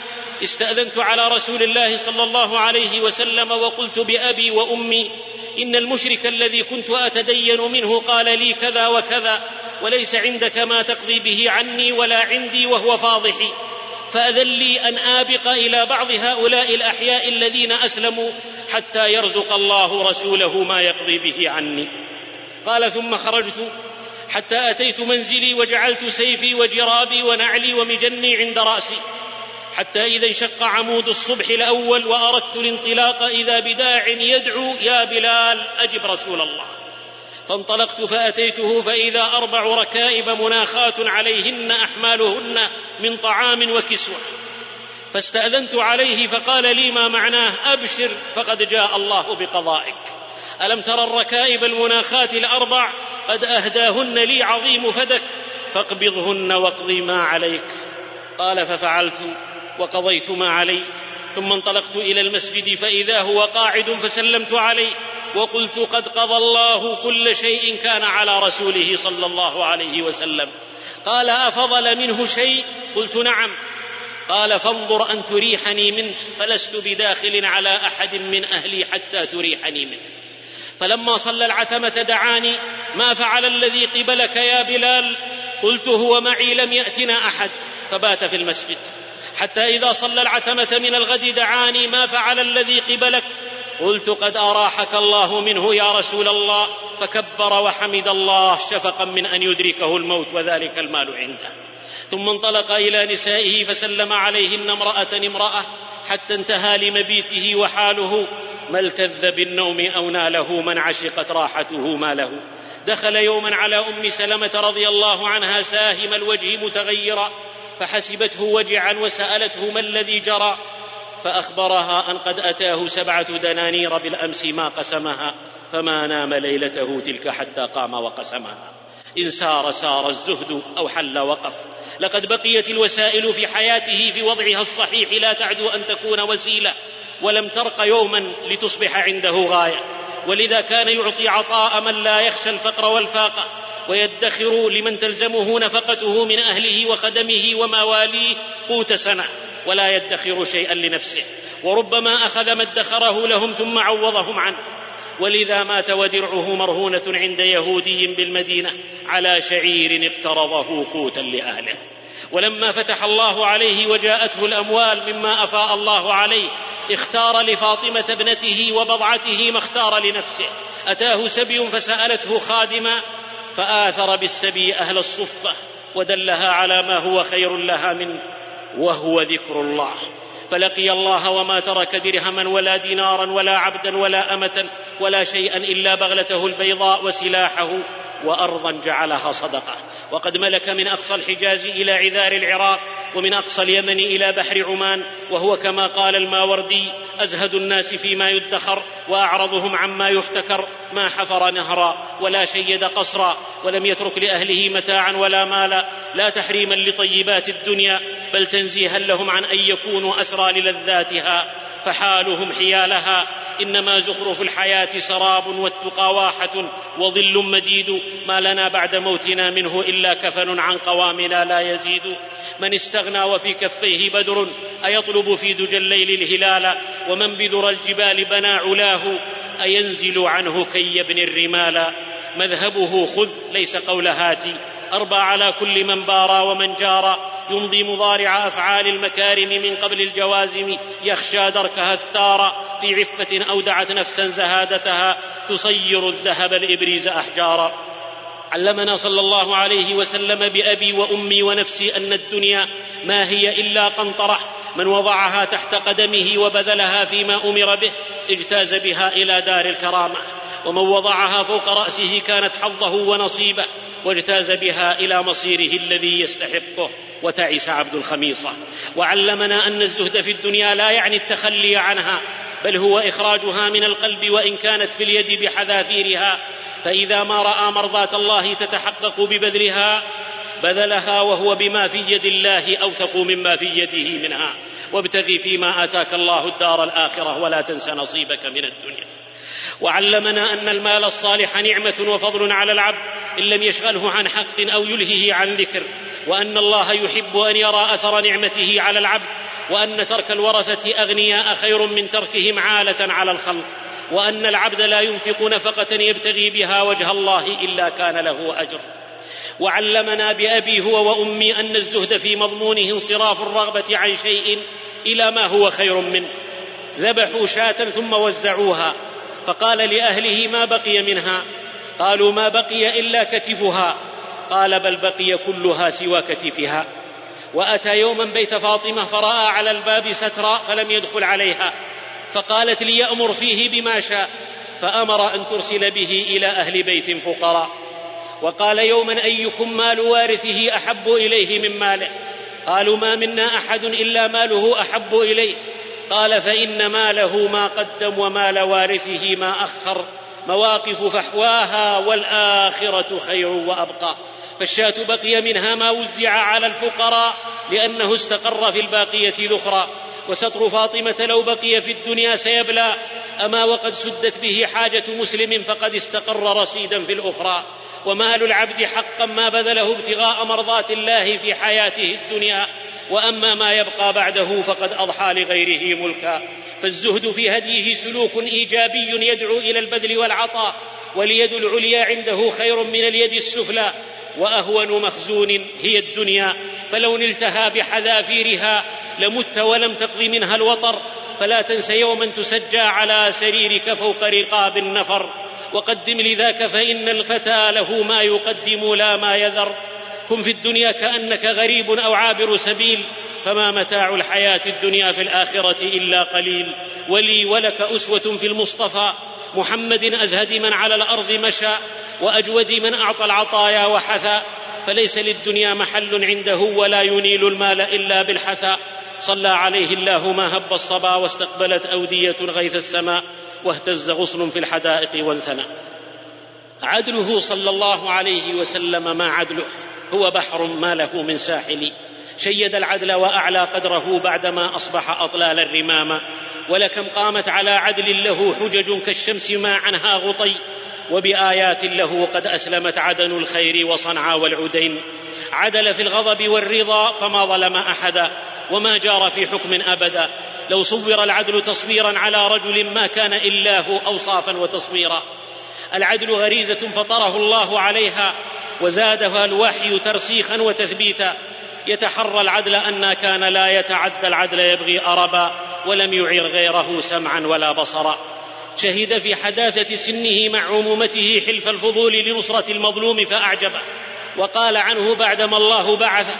استأذنت على رسول الله صلى الله عليه وسلم وقلت بأبي وأمي إن المشرك الذي كنت أتدين منه قال لي كذا وكذا وليس عندك ما تقضي به عني ولا عندي وهو فاضحي. فأذن لي أن آبق إلى بعض هؤلاء الأحياء الذين أسلموا حتى يرزق الله رسوله ما يقضي به عني. قال ثم خرجت حتى أتيت منزلي وجعلت سيفي وجرابي ونعلي ومجني عند رأسي. حتى إذا انشق عمود الصبح الأول وأردت الانطلاق إذا بداع يدعو يا بلال أجب رسول الله. فانطلقت فأتيته فإذا أربع ركائب مناخات عليهن أحمالهن من طعام وكسوة. فاستأذنت عليه فقال لي ما معناه؟ أبشر فقد جاء الله بقضائك. ألم ترى الركائب المناخات الأربع؟ قد أهداهن لي عظيم فدك فاقبضهن واقضي ما عليك. قال ففعلت وقضيت ما علي. ثم انطلقت إلى المسجد فإذا هو قاعد فسلمت عليه وقلت قد قضى الله كل شيء كان على رسوله صلى الله عليه وسلم. قال أفضل منه شيء؟ قلت نعم. قال فانظر أن تريحني منه فلست بداخل على أحد من أهلي حتى تريحني منه. فلما صلى العتمة دعاني ما فعل الذي قبلك يا بلال؟ قلت هو معي لم يأتنا أحد. فبات في المسجد. حتى إذا صلى العتمة من الغد دعاني ما فعل الذي قبلك. قلت قد أراحك الله منه يا رسول الله. فكبر وحمد الله شفقا من أن يدركه الموت وذلك المال عنده. ثم انطلق إلى نسائه فسلم عليهن امرأة امرأة حتى انتهى لمبيته وحاله. ما التذ بالنوم أو ناله من عشقت راحته ما له. دخل يوما على أم سلمة رضي الله عنها ساهم الوجه متغيرا. فحسبته وجعا وسألته ما الذي جرى فأخبرها أن قد أتاه سبعة دنانير بالأمس ما قسمها فما نام ليلته تلك حتى قام وقسمها. إن سار سار الزهد أو حل وقف. لقد بقيت الوسائل في حياته في وضعها الصحيح لا تعدو أن تكون وسيلة ولم ترق يوما لتصبح عنده غاية. ولذا كان يعطي عطاء من لا يخشى الفقر والفاقة. ويدخر لمن تلزمه نفقته من أهله وخدمه ومواليه قوت سنة ولا يدخر شيئا لنفسه. وربما أخذ ما ادخره لهم ثم عوضهم عنه. ولذا مات ودرعه مرهونة عند يهودي بالمدينة على شعير اقترضه قوتا لأهله. ولما فتح الله عليه وجاءته الأموال مما أفاء الله عليه اختار لفاطمة ابنته وبضعته ما اختار لنفسه. أتاه سبي فسألته خادما فآثر بالسبي أهل الصفة ودلها على ما هو خير لها منه وهو ذكر الله. فلقي الله وما ترك درهما ولا دينارا ولا عبدا ولا أمة ولا شيئا إلا بغلته البيضاء وسلاحه. وأرضا جعلها صدقة. وقد ملك من أقصى الحجاز إلى عذار العراق ومن أقصى اليمن إلى بحر عمان وهو كما قال الماوردي أزهد الناس فيما يدخر وأعرضهم عما يحتكر. ما حفر نهرا ولا شيد قصرا ولم يترك لأهله متاعا ولا مالا. لا تحريما لطيبات الدنيا بل تنزيها لهم عن أن يكونوا أسرى للذاتها. فحالهم حيالها. إنما زخرف الحياة سراب والتقى واحة وظل مديد. ما لنا بعد موتنا منه إلا كفن عن قوامنا لا يزيد. من استغنى وفي كفيه بدر أيطلب في دجى الليل الهلال. ومن بذرى الجبال بنى علاه أينزل عنه كي يبني الرمال. مذهبه خذ ليس قول هاتي. أربى على كل من بارى ومن جارى يمضي مضارع أفعال المكارم من قبل الجوازم يخشى دركها الثار في عفة أودعت نفسا زهادتها تصير الذهب الإبريز أحجارا. علمنا صلى الله عليه وسلم بأبي وأمي ونفسي أن الدنيا ما هي إلا قنطرة. من وضعها تحت قدمه وبذلها فيما أمر به اجتاز بها إلى دار الكرامة. ومن وضعها فوق رأسه كانت حظه ونصيبه واجتاز بها إلى مصيره الذي يستحقه. وتعس عبد الخميصة. وعلمنا أن الزهد في الدنيا لا يعني التخلي عنها بل هو إخراجها من القلب وإن كانت في اليد بحذافيرها. فإذا ما رأى مرضاة الله تتحقق ببذلها بذلها وهو بما في يد الله أوثق مما في يده منها. وابتغي فيما آتاك الله الدار الآخرة ولا تنس نصيبك من الدنيا. وعلمنا أن المال الصالح نعمة وفضل على العبد إن لم يشغله عن حق أو يلهه عن ذكر وأن الله يحب أن يرى أثر نعمته على العبد وأن ترك الورثة أغنياء خير من تركهم عالة على الخلق وأن العبد لا ينفق نفقة يبتغي بها وجه الله إلا كان له أجر. وعلمنا بأبي هو وأمي أن الزهد في مضمونه انصراف الرغبة عن شيء إلى ما هو خير منه. ذبحوا شاة ثم وزعوها. فقال لأهله ما بقي منها؟ قالوا ما بقي إلا كتفها. قال بل بقي كلها سوى كتفها. وأتى يوما بيت فاطمة فراى على الباب سترا فلم يدخل عليها. فقالت ليامر فيه بما شاء. فأمر أن ترسل به إلى أهل بيت فقراء. وقال يوما أيكم مال وارثه أحب إليه من ماله؟ قالوا ما منا أحد إلا ماله أحب إليه. قال فإن ماله ما قدم ومال وارثه ما أخر مواقف فحواها والآخرة خير وأبقى. فالشاة بقي منها ما وزع على الفقراء لأنه استقر في الباقية ذخرا وستر فاطمة لو بقي في الدنيا سيبلى. أما وقد سدت به حاجة مسلم فقد استقر رصيدا في الأخرى. ومال العبد حقا ما بذله ابتغاء مرضات الله في حياته الدنيا. وأما ما يبقى بعده فقد أضحى لغيره ملكا. فالزهد في هديه سلوك إيجابي يدعو إلى البذل والعطاء. واليد العليا عنده خير من اليد السفلى. وأهون مخزون هي الدنيا. فلو نلتها بحذافيرها لمت ولم تقض منها الوطر. فلا تنس يوما تسجى على سريرك فوق رقاب النفر. وقدم لذاك فإن الفتى له ما يقدم لا ما يذر. كن في الدنيا كأنك غريب أو عابر سبيل. فما متاع الحياة الدنيا في الآخرة إلا قليل. ولي ولك أسوة في المصطفى. محمد أزهد من على الأرض مشى. وأجود من أعطى العطايا وحثى. فليس للدنيا محل عنده ولا ينيل المال إلا بالحثى. صلى عليه الله ما هب الصبا واستقبلت أودية غيث السماء واهتز غصن في الحدائق وانثنى. عدله صلى الله عليه وسلم ما عدله هو بحر ما له من ساحل. شيد العدل وأعلى قدره بعدما أصبح أطلال الرمام. ولكم قامت على عدل له حجج كالشمس ما عنها غطي وبآيات له قد أسلمت عدن الخير وصنعا والعدين. عدل في الغضب والرضا فما ظلم أحدا وما جار في حكم أبدا. لو صور العدل تصويرا على رجل ما كان إلاه أوصافا وتصويرا. العدل غريزة فطره الله عليها وزادها الوحي ترسيخا وتثبيتا. يتحرى العدل أن كان لا يتعدى العدل يبغي أربا ولم يعر غيره سمعا ولا بصرا. شهد في حداثة سنه مع عمومته حلف الفضول لنصرة المظلوم فأعجبه وقال عنه بعدما الله بعثه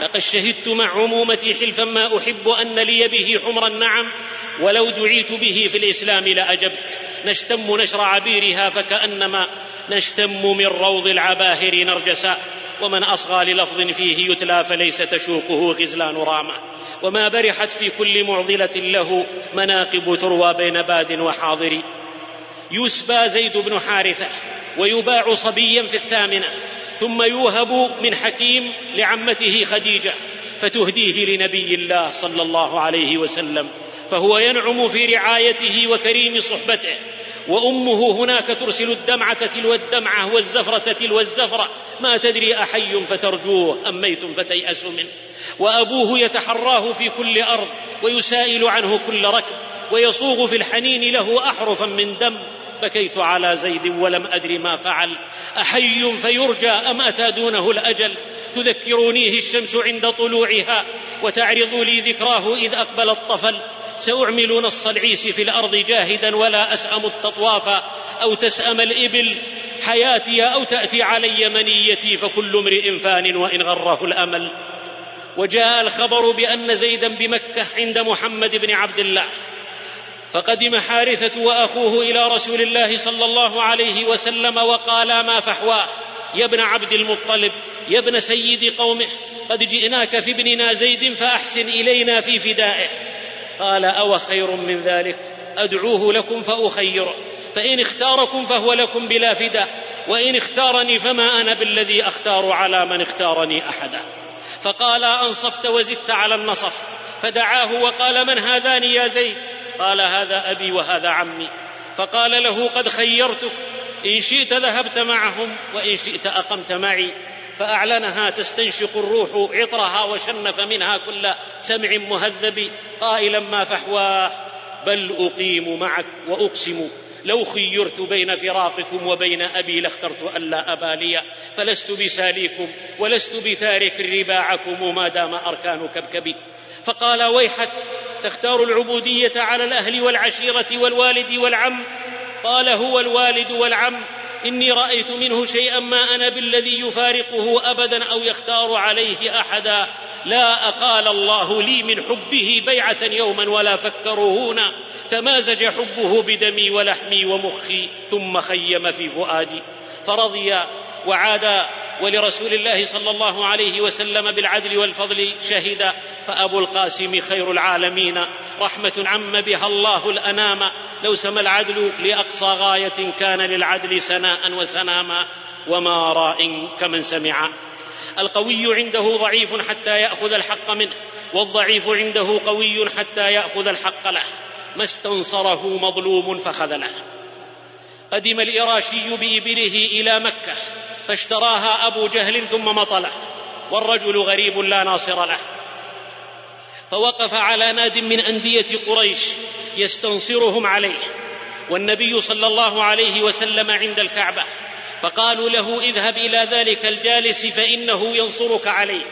لقد شهدت مع عمومتي حلفا ما أحب أن لي به حمر النعم ولو دعيت به في الإسلام لأجبت. نشتم نشر عبيرها فكأنما نشتم من روض العباهر نرجسا. ومن أصغى للفظ فيه يتلى فليس تشوقه غزلان رامه وما برحت في كل معضلة له مناقب تروى بين باد وحاضر. يسبى زيد بن حارثة ويباع صبيا في الثامنة ثم يوهب من حكيم لعمته خديجة فتهديه لنبي الله صلى الله عليه وسلم فهو ينعم في رعايته وكريم صحبته. وأمه هناك ترسل الدمعة تلو الدمعة والزفرة تلو الزفرة. ما تدري أحي فترجوه أم ميت فتيأس منه. وأبوه يتحراه في كل أرض ويسائل عنه كل ركب ويصوغ في الحنين له أحرفا من دم. بكيت على زيد ولم أدر ما فعل. أحي فيرجى أم أتى دونه الأجل؟ تذكرونيه الشمس عند طلوعها وتعرض لي ذكراه إذ أقبل الطفل. ساعمل نص العيس في الأرض جاهدا ولا أسأم التطواف أو تسأم الإبل. حياتي أو تأتي علي منيتي فكل امرئ فان وإن غره الأمل. وجاء الخبر بأن زيدا بمكة عند محمد بن عبد الله. فقدم حارثة وأخوه إلى رسول الله صلى الله عليه وسلم وقالا ما فحواه يا ابن عبد المطلب يا ابن سيد قومه قد جئناك في ابننا زيد فأحسن إلينا في فدائه. قال أو خير من ذلك؟ أدعوه لكم فاخيره فإن اختاركم فهو لكم بلا فداء. وإن اختارني فما أنا بالذي أختار على من اختارني أحدا. فقال أنصفت وزدت على النصف. فدعاه وقال من هذان يا زيد؟ قال هذا أبي وهذا عمي. فقال له قد خيرتك. إن شئت ذهبت معهم وإن شئت أقمت معي. فأعلنها تستنشق الروح عطرها وشنف منها كل سمع مهذب قائلا ما فحواه. بل أقيم معك وأقسم لو خيرت بين فراقكم وبين أبي لاخترت ألا أبا لي فلست بساليكم ولست بتارك رباعكم ما دام أركان كبكبي فقال ويحك تختار العبودية على الأهل والعشيرة والوالد والعم قال هو الوالد والعم. إني رأيت منه شيئا ما أنا بالذي يفارقه أبدا أو يختار عليه أحدا. لا أقال الله لي من حبه بيعة يوما ولا فكرهون. تمازج حبه بدمي ولحمي ومخي ثم خيم في فؤادي. فرضي وعاد ولرسول الله صلى الله عليه وسلم بالعدل والفضل شهد فأبو القاسم خير العالمين. رحمة عم بها الله الأنام. لو سمى العدل لأقصى غاية كان للعدل سناء وسناما. وما راء كمن سمع. القوي عنده ضعيف حتى يأخذ الحق منه. والضعيف عنده قوي حتى يأخذ الحق له. ما استنصره مظلوم فخذله. قدم الإراشي بإبله إلى مكة. فاشتراها أبو جهل ثم مطله والرجل غريب لا ناصر له. فوقف على ناد من أندية قريش يستنصرهم عليه والنبي صلى الله عليه وسلم عند الكعبة فقالوا له اذهب إلى ذلك الجالس فإنه ينصرك عليه.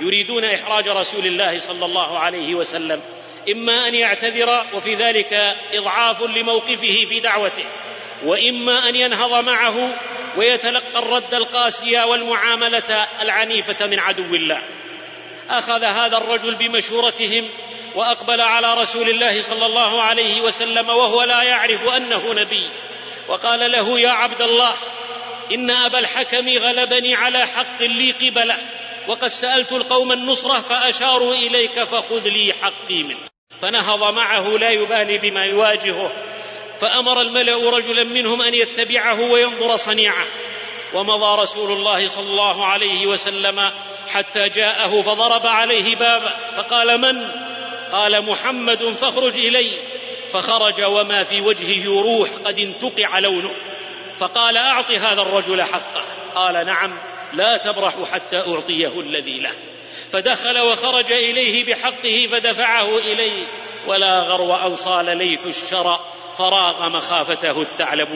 يريدون إحراج رسول الله صلى الله عليه وسلم إما أن يعتذر وفي ذلك إضعاف لموقفه في دعوته. وإما أن ينهض معه ويتلقى الرد القاسي والمعاملة العنيفة من عدو الله. أخذ هذا الرجل بمشورتهم وأقبل على رسول الله صلى الله عليه وسلم وهو لا يعرف أنه نبي. وقال له يا عبد الله إن أبا الحكم غلبني على حق لي قبلة وقد سألت القوم النصرة فأشاروا إليك فخذ لي حقي منه. فنهض معه لا يبالي بما يواجهه. فأمر الملأ رجلا منهم أن يتبعه وينظر صنيعه. ومضى رسول الله صلى الله عليه وسلم حتى جاءه فضرب عليه بابا فقال من؟ قال محمد فاخرج إلي. فخرج وما في وجهه روح قد انتقع لونه. فقال اعط هذا الرجل حقه. قال نعم لا تبرح حتى أعطيه الذي له. فدخل وخرج إليه بحقه فدفعه إليه ولا غرو أن صال ليث الشرى فراغ مخافته الثعلب.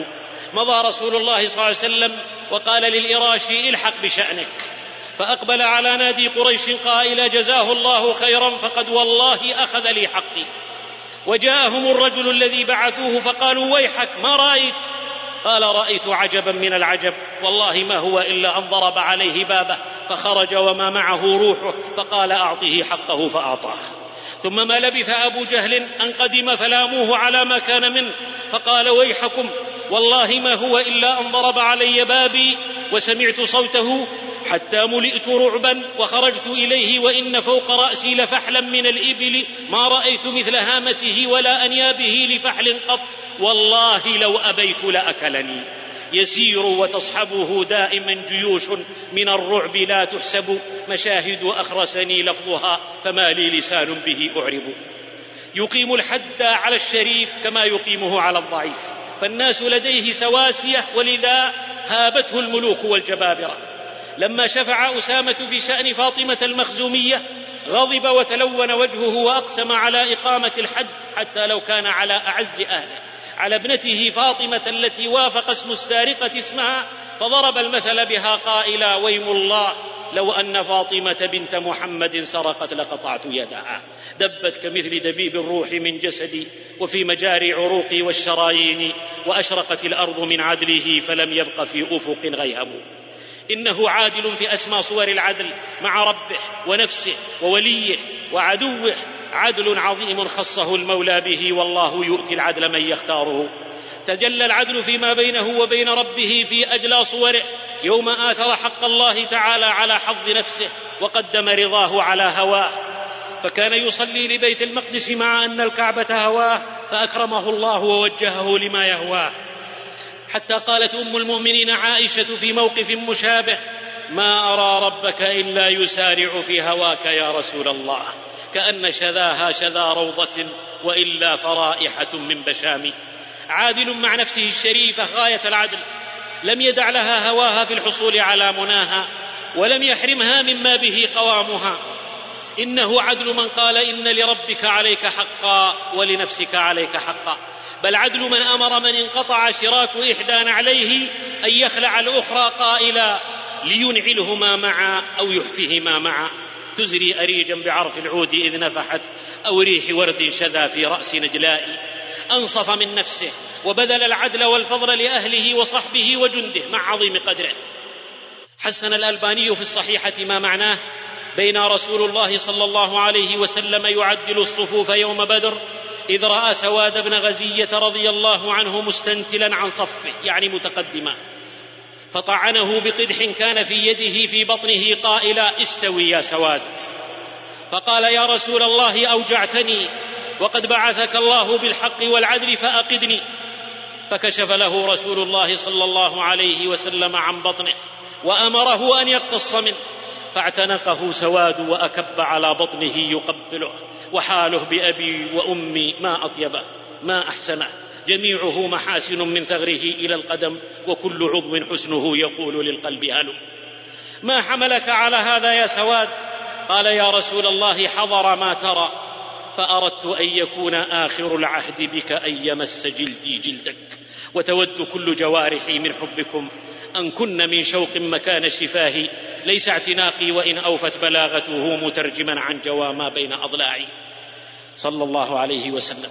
مضى رسول الله صلى الله عليه وسلم وقال للإراشي إلحق بشأنك. فأقبل على نادي قريش قائلا جزاه الله خيرا فقد والله أخذ لي حقي. وجاءهم الرجل الذي بعثوه فقالوا ويحك ما رأيت؟ قال رأيت عجبا من العجب. والله ما هو إلا أن ضرب عليه بابه فخرج وما معه روحه فقال أعطه حقه فأعطاه. ثم ما لبث أبو جهل أن قدم فلاموه على ما كان منه فقال ويحكم والله ما هو إلا أن ضرب علي بابي وسمعت صوته حتى ملئت رعبا وخرجت إليه وإن فوق رأسي لفحلا من الإبل ما رأيت مثل هامته ولا أنيابه لفحل قط والله لو أبيت لأكلني. يسير وتصحبه دائما جيوش من الرعب لا تحسب. مشاهد أخرسني لفظها فما لي لسان به أعرب. يقيم الحد على الشريف كما يقيمه على الضعيف. فالناس لديه سواسية ولذا هابته الملوك والجبابرة. لما شفع أسامة في شأن فاطمة المخزومية غضب وتلون وجهه وأقسم على إقامة الحد حتى لو كان على أعز أهله على ابنته فاطمة التي وافق اسم السارقة اسمها فضرب المثل بها قائلا ويم الله لو أن فاطمة بنت محمد سرقت لقطعت يدها دبت كمثل دبيب الروح من جسدي وفي مجاري عروقي والشرايين وأشرقت الأرض من عدله فلم يبق في أفق غيهم إنه عادل في أسمى صور العدل مع ربه ونفسه ووليه وعدوه عدل عظيم خصه المولى به والله يؤتي العدل من يختاره. تجلى العدل فيما بينه وبين ربه في اجلى صوره يوم آثر حق الله تعالى على حظ نفسه وقدم رضاه على هواه. فكان يصلي لبيت المقدس مع أن الكعبة هواه فأكرمه الله ووجهه لما يهواه. حتى قالت أم المؤمنين عائشة في موقف مشابه ما أرى ربك إلا يسارع في هواك يا رسول الله. كأن شذاها شذا روضة وإلا فرائحة من بشام. عادل مع نفسه الشريفة غاية العدل. لم يدع لها هواها في الحصول على مناها ولم يحرمها مما به قوامها. إنه عدل من قال إن لربك عليك حقا ولنفسك عليك حقا. بل عدل من أمر من انقطع شراك إحدى نعليه أن يخلع الأخرى قائلا لينعلهما معا أو يحفهما معا. تزري أريجا بعرف العود إذ نفحت أو ريح ورد شذا في رأس نجلاء. أنصف من نفسه وبذل العدل والفضل لأهله وصحبه وجنده مع عظيم قدره. حسن الألباني في الصحيحة ما معناه؟ بين رسول الله صلى الله عليه وسلم يعدل الصفوف يوم بدر إذ رأى سواد بن غزية رضي الله عنه مستنتلا عن صفه يعني متقدما. فطعنه بقدح كان في يده في بطنه قائلا استوي يا سواد. فقال يا رسول الله أوجعتني وقد بعثك الله بالحق والعدل فأقدني. فكشف له رسول الله صلى الله عليه وسلم عن بطنه وأمره أن يقتص منه. فاعتنقه سواد وأكب على بطنه يقبله وحاله بأبي وأمي ما اطيبه ما أحسنه. جميعه محاسن من ثغره إلى القدم وكل عضو حسنه يقول للقلب هلم ما حملك على هذا يا سواد؟ قال يا رسول الله حضر ما ترى. فأردت أن يكون آخر العهد بك أن يمس جلدي جلدك. وتود كل جوارحي من حبكم. أن كن من شوق مكان شفاهي. ليس اعتناقي وإن أوفت بلاغته مترجما عن جوى ما بين أضلاعي. صلى الله عليه وسلم.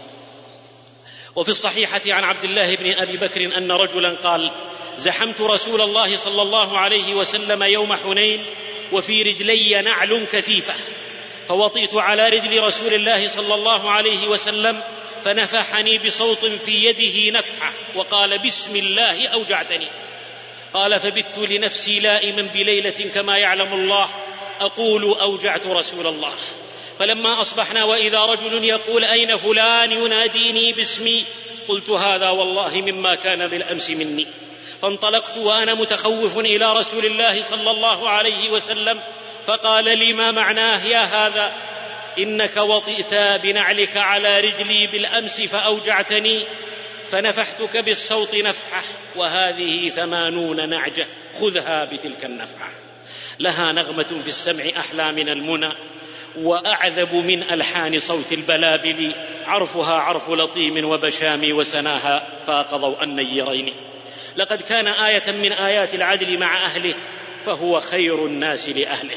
وفي الصحيحة عن عبد الله بن أبي بكر أن رجلا قال زحمت رسول الله صلى الله عليه وسلم يوم حنين وفي رجلي نعل كثيفة فوطئت على رجل رسول الله صلى الله عليه وسلم فنفحني بصوت في يده نفحة وقال بسم الله أوجعتني. قال فبت لنفسي لائما بليلة كما يعلم الله أقول أوجعت رسول الله. فلما أصبحنا وإذا رجل يقول أين فلان يناديني باسمي قلت هذا والله مما كان بالأمس مني. فانطلقت وأنا متخوف إلى رسول الله صلى الله عليه وسلم فقال لي ما معناه يا هذا؟ إنك وطئت بنعلك على رجلي بالأمس فأوجعتني فنفحتك بالصوت نفحة وهذه ثمانون نعجة خذها بتلك النفحة. لها نغمة في السمع أحلى من المنى وأعذب من ألحان صوت البلابل. عرفها عرف لطيم وبشام وسناها فاق ضوء النيرين. لقد كان آية من آيات العدل مع أهله فهو خير الناس لأهله.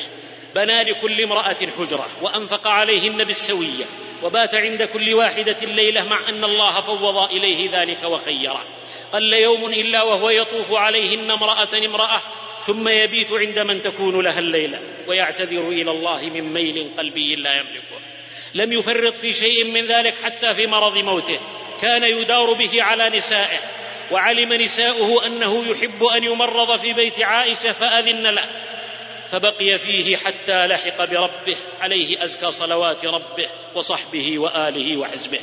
بنى لكل امرأة حجرة وأنفق عليهن بالسوية وبات عند كل واحدة ليلة مع أن الله فوض إليه ذلك وخيره. قل يوم إلا وهو يطوف عليهن امرأة امرأة ثم يبيت عند من تكون لها الليلة ويعتذر إلى الله من ميل قلبي لا يملكه. لم يفرط في شيء من ذلك حتى في مرض موته. كان يدار به على نسائه وعلم نساؤه أنه يحب أن يمرض في بيت عائشة فأذن له. فبقي فيه حتى لحق بربه عليه أزكى صلوات ربه وصحبه وآله وحزبه.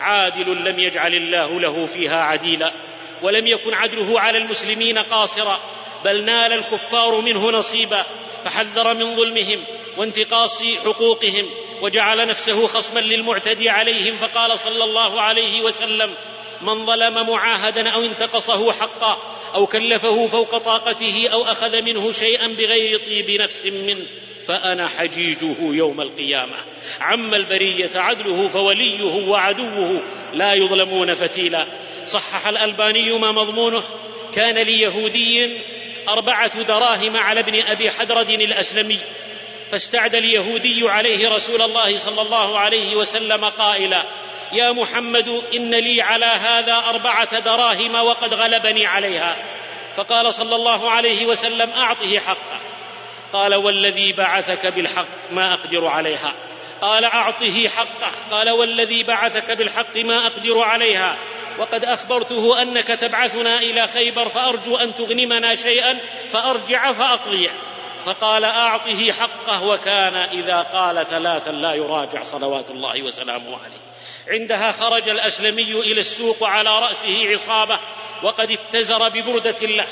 عادل لم يجعل الله له فيها عديلا. ولم يكن عدله على المسلمين قاصرا بل نال الكفار منه نصيبا فحذر من ظلمهم وانتقاص حقوقهم وجعل نفسه خصما للمعتدي عليهم فقال صلى الله عليه وسلم من ظلم معاهدا أو انتقصه حقا أو كلفه فوق طاقته أو أخذ منه شيئا بغير طيب نفس منه فأنا حجيجه يوم القيامة. عم البرية عدله فوليه وعدوه لا يظلمون فتيلا. صحح الألباني ما مضمونه. كان ليهودي أربعة دراهم على ابن أبي حدرد الأسلمي. فاستعدى اليهودي عليه رسول الله صلى الله عليه وسلم قائلا يا محمد إن لي على هذا أربعة دراهم وقد غلبني عليها. فقال صلى الله عليه وسلم أعطه حقه. قال والذي بعثك بالحق ما أقدر عليها. قال أعطه حقه. قال والذي بعثك بالحق ما أقدر عليها. وقد أخبرته أنك تبعثنا إلى خيبر فأرجو أن تغنمنا شيئا فأرجع فاقضيه فقال أعطه حقه وكان إذا قال ثلاثا لا يراجع صلوات الله وسلامه عليه. عندها خرج الأسلمي إلى السوق على رأسه عصابة وقد اتزر ببردة له.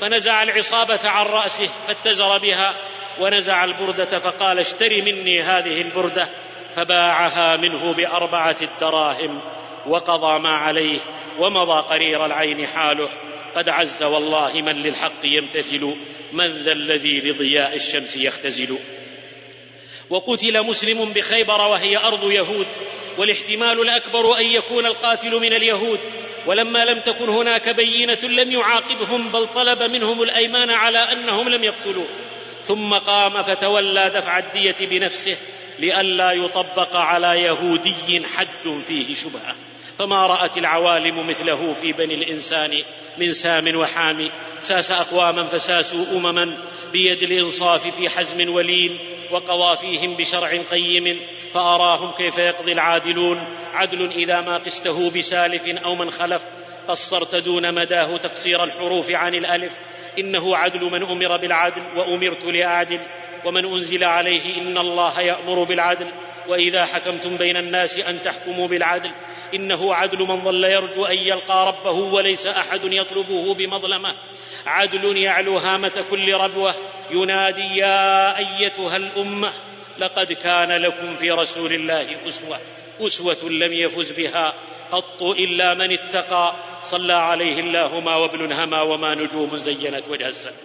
فنزع العصابة عن رأسه فاتزر بها. ونزع البردة فقال اشتري مني هذه البردة فباعها منه بأربعة الدراهم وقضى ما عليه ومضى قرير العين حاله. قد عز والله من للحق يمتثل من ذا الذي لضياء الشمس يختزل. وقتل مسلم بخيبر وهي أرض يهود والاحتمال الأكبر أن يكون القاتل من اليهود. ولما لم تكن هناك بينة لم يعاقبهم بل طلب منهم الأيمان على أنهم لم يقتلوه ثم قام فتولى دفع الدية بنفسه لئلا يطبق على يهودي حد فيه شبهة. فما رأت العوالم مثله في بني الإنسان من سام وحام. ساس أقواما فساسوا أمما بيد الإنصاف في حزم ولين وقضى فيهم بشرع قيم. فأراهم كيف يقضي العادلون. عدل إذا ما قسته بسالف أو من خلف. قصرت دون مداه تقصير الحروف عن الألف. إنه عدل من أمر بالعدل وأمرت لاعدل ومن أنزل عليه إن الله يأمر بالعدل وإذا حكمتم بين الناس أن تحكموا بالعدل إنه عدل من ظل يرجو أن يلقى ربه وليس أحد يطلبه بمظلمة. عدل يعلو هامة كل ربوة. ينادي يا أيتها الأمة لقد كان لكم في رسول الله أسوة. أسوة لم يفز بها. قط إلا من اتقى. صلى عليه الله ما وابن هما وما نجوم زينت وجه السماء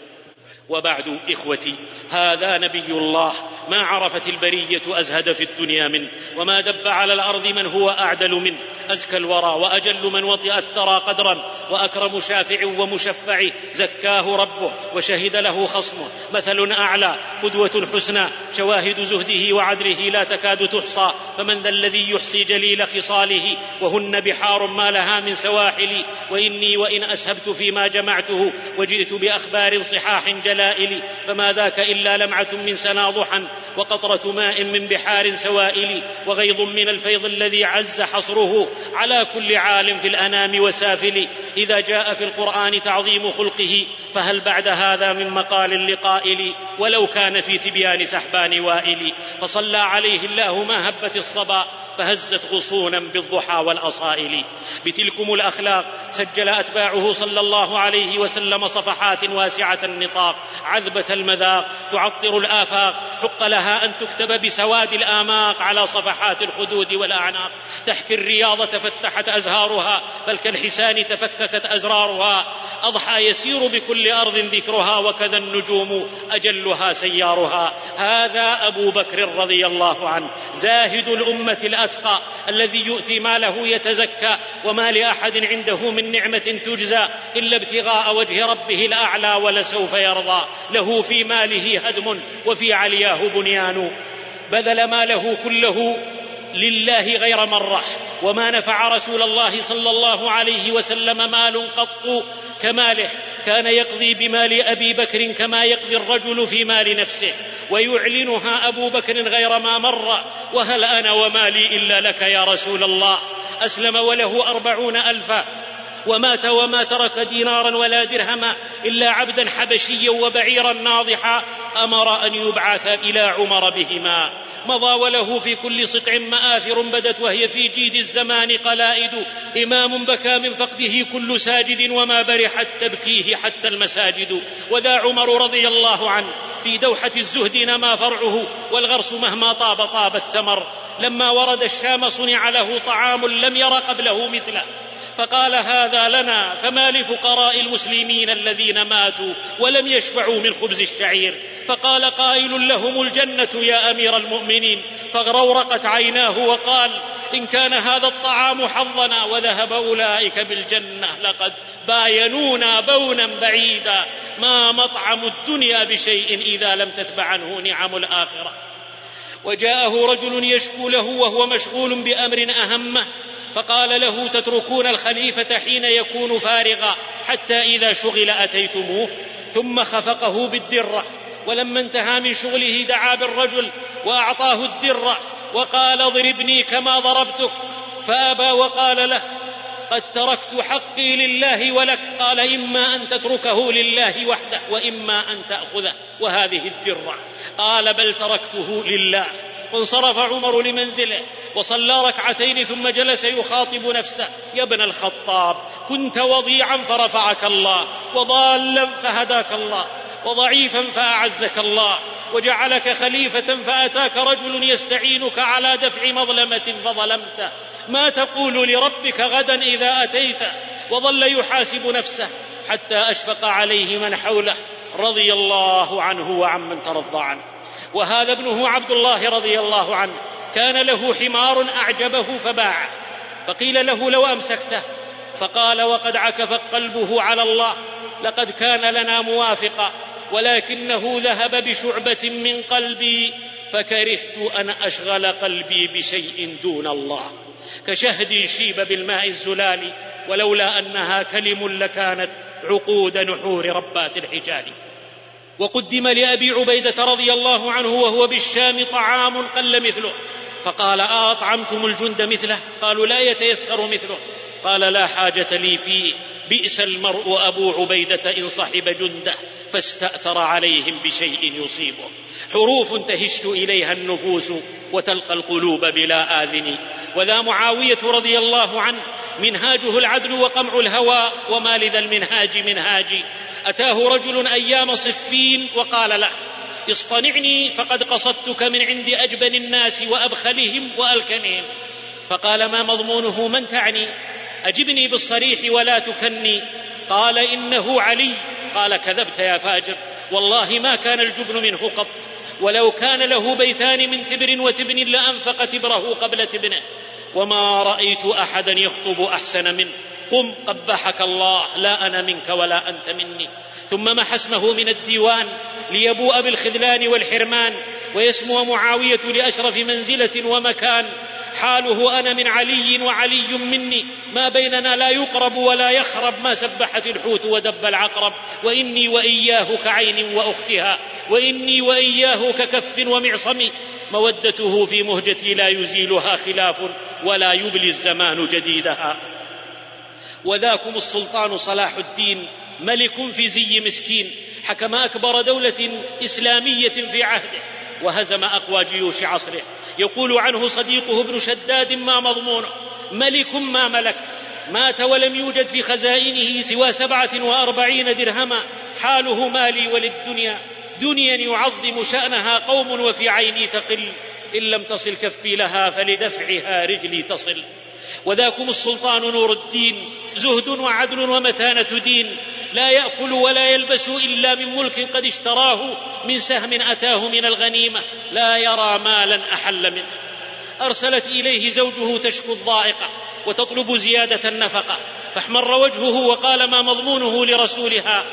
وبعد إخوتي هذا نبي الله ما عرفت البرية أزهد في الدنيا منه وما دب على الأرض من هو أعدل منه أزكى الورى وأجل من وطئ الثرى قدرا وأكرم شافع ومشفع زكاه ربه وشهد له خصمه مثل أعلى قدوة حسنى شواهد زهده وعدله لا تكاد تحصى فمن ذا الذي يحصي جليل خصاله وهن بحار ما لها من سواحل وإني وإن أسهبت فيما جمعته وجئت بأخبار صحاح جل الدلائل فما ذاك إلا لمعة من سنا ضحى وقطرة ماء من بحار سوائل وغيض من الفيض الذي عز حصره على كل عالم في الأنام وسافل. إذا جاء في القرآن تعظيم خلقه فهل بعد هذا من مقال لقائل ولو كان في تبيان سحبان وائل. فصلى عليه الله ما هبت الصبا فهزت غصونا بالضحى والأصائل. بتلكم الأخلاق سجل أتباعه صلى الله عليه وسلم صفحات واسعة النطاق. عذبة المذاق تعطر الآفاق حق لها أن تكتب بسواد الآماق على صفحات الخدود والأعناق. تحكي الرياض تفتحت أزهارها بل كالحسان تفككت أزرارها. أضحى يسير بكل أرض ذكرها وكذا النجوم أجلها سيارها. هذا أبو بكر رضي الله عنه زاهد الأمة الأتقى الذي يؤتي ماله يتزكى وما لأحد عنده من نعمة تجزى إلا ابتغاء وجه ربه الأعلى ولسوف يرضى. له في ماله هدم وفي علياه بنيان. بذل ماله كله لله غير مرة وما نفع رسول الله صلى الله عليه وسلم مال قط كماله. كان يقضي بمال أبي بكر كما يقضي الرجل في مال نفسه ويعلنها أبو بكر غير ما مر. وهل أنا ومالي إلا لك يا رسول الله؟ أسلم وله أربعون ألفا. ومات وما ترك دينارا ولا درهما إلا عبدا حبشيا وبعيرا ناضحا أمر أن يبعث إلى عمر بهما. مضى وله في كل سطع مآثر بدت وهي في جيد الزمان قلائد. إمام بكى من فقده كل ساجد وما برحت تبكيه حتى المساجد. وذا عمر رضي الله عنه في دوحة الزهد نما فرعه والغرس مهما طاب طاب الثمر. لما ورد الشام صنع له طعام لم ير قبله مثله. فقال هذا لنا فما لفقراء المسلمين الذين ماتوا ولم يشبعوا من خبز الشعير؟ فقال قائل لهم الجنة يا أمير المؤمنين. فاغرورقت عيناه وقال إن كان هذا الطعام حظنا وذهب أولئك بالجنة لقد باينونا بونا بعيدا. ما مطعم الدنيا بشيء إذا لم تتبع عنه نعم الآخرة. وجاءه رجل يشكو له وهو مشغول بأمر اهمه فقال له تتركون الخليفة حين يكون فارغا حتى إذا شغل أتيتموه؟ ثم خفقه بالدرة ولما انتهى من شغله دعا بالرجل وأعطاه الدرة وقال اضربني كما ضربتك. فأبى وقال له قد تركت حقي لله ولك. قال إما أن تتركه لله وحده وإما أن تأخذه. وهذه الدرة. قال بل تركته لله. وانصرف عمر لمنزله وصلى ركعتين ثم جلس يخاطب نفسه. يا ابن الخطاب كنت وضيعا فرفعك الله وضالا فهداك الله وضعيفا فأعزك الله وجعلك خليفة فأتاك رجل يستعينك على دفع مظلمة فظلمته. ما تقول لربك غدا إذا أتيته؟ وظل يحاسب نفسه حتى أشفق عليه من حوله. رضي الله عنه وعمن ترضى عنه. وهذا ابنه عبد الله رضي الله عنه. كان له حمار أعجبه فباعه فقيل له لو أمسكته. فقال وقد عكف قلبه على الله. لقد كان لنا موافقا. ولكنه ذهب بشعبة من قلبي. فكرهت أن أشغل قلبي بشيء دون الله. كشهد شيب بالماء الزلال. ولولا أنها كلم لكانت عقود نحور ربات الحجال. وقدم لأبي عبيدة رضي الله عنه وهو بالشام طعام قل مثله. فقال اطعمتم الجند مثله؟ قالوا لا يتيسر مثله. قال لا حاجة لي فيه بئس المرء أبو عبيدة إن صحب جندة فاستأثر عليهم بشيء يصيبه. حروف تهش إليها النفوس وتلقى القلوب بلا آذن. وذا معاوية رضي الله عنه منهاجه العدل وقمع الهوى وما لذا المنهاج منهاجي أتاه رجل أيام صفين وقال له اصطنعني فقد قصدتك من عند أجبن الناس وأبخلهم والكنهم فقال ما مضمونه من تعني؟ أجبني بالصريح ولا تكني. قال إنه علي. قال كذبت يا فاجر. والله ما كان الجبن منه قط. ولو كان له بيتان من تبر وتبن لأنفق تبره قبل تبنه. وما رايت احدا يخطب احسن منه قم قبحك الله لا أنا منك ولا أنت مني. ثم محى اسمه من الديوان ليبوء بالخذلان والحرمان ويسمو معاويه لاشرف منزله ومكان. حاله أنا من علي وعلي مني. ما بيننا لا يقرب ولا يخرب. ما سبحت الحوت ودب العقرب. وإني واياه كعين وأختها. وإني واياه ككف ومعصم مودته في مهجتي لا يزيلها خلاف ولا يبلي الزمان جديدها. وذاكم السلطان صلاح الدين ملك في زي مسكين حكم أكبر دولة إسلامية في عهده وهزم أقوى جيوش عصره. يقول عنه صديقه ابن شداد ما مضمونه ملك ما ملك مات ولم يوجد في خزائنه سوى سبعة وأربعين درهما حاله مالي وللدنيا. دنيا يعظم شأنها قوم وفي عيني تقل. إن لم تصل كفي لها فلدفعها رجلي تصل. وذاكم السلطان نور الدين زهد وعدل ومتانة دين. لا يأكل ولا يلبس إلا من ملك قد اشتراه من سهم أتاه من الغنيمة. لا يرى مالا أحل منه. أرسلت إليه زوجه تشكو الضائقة وتطلب زيادة النفقة. فاحمر وجهه وقال ما مضمونه لرسولها.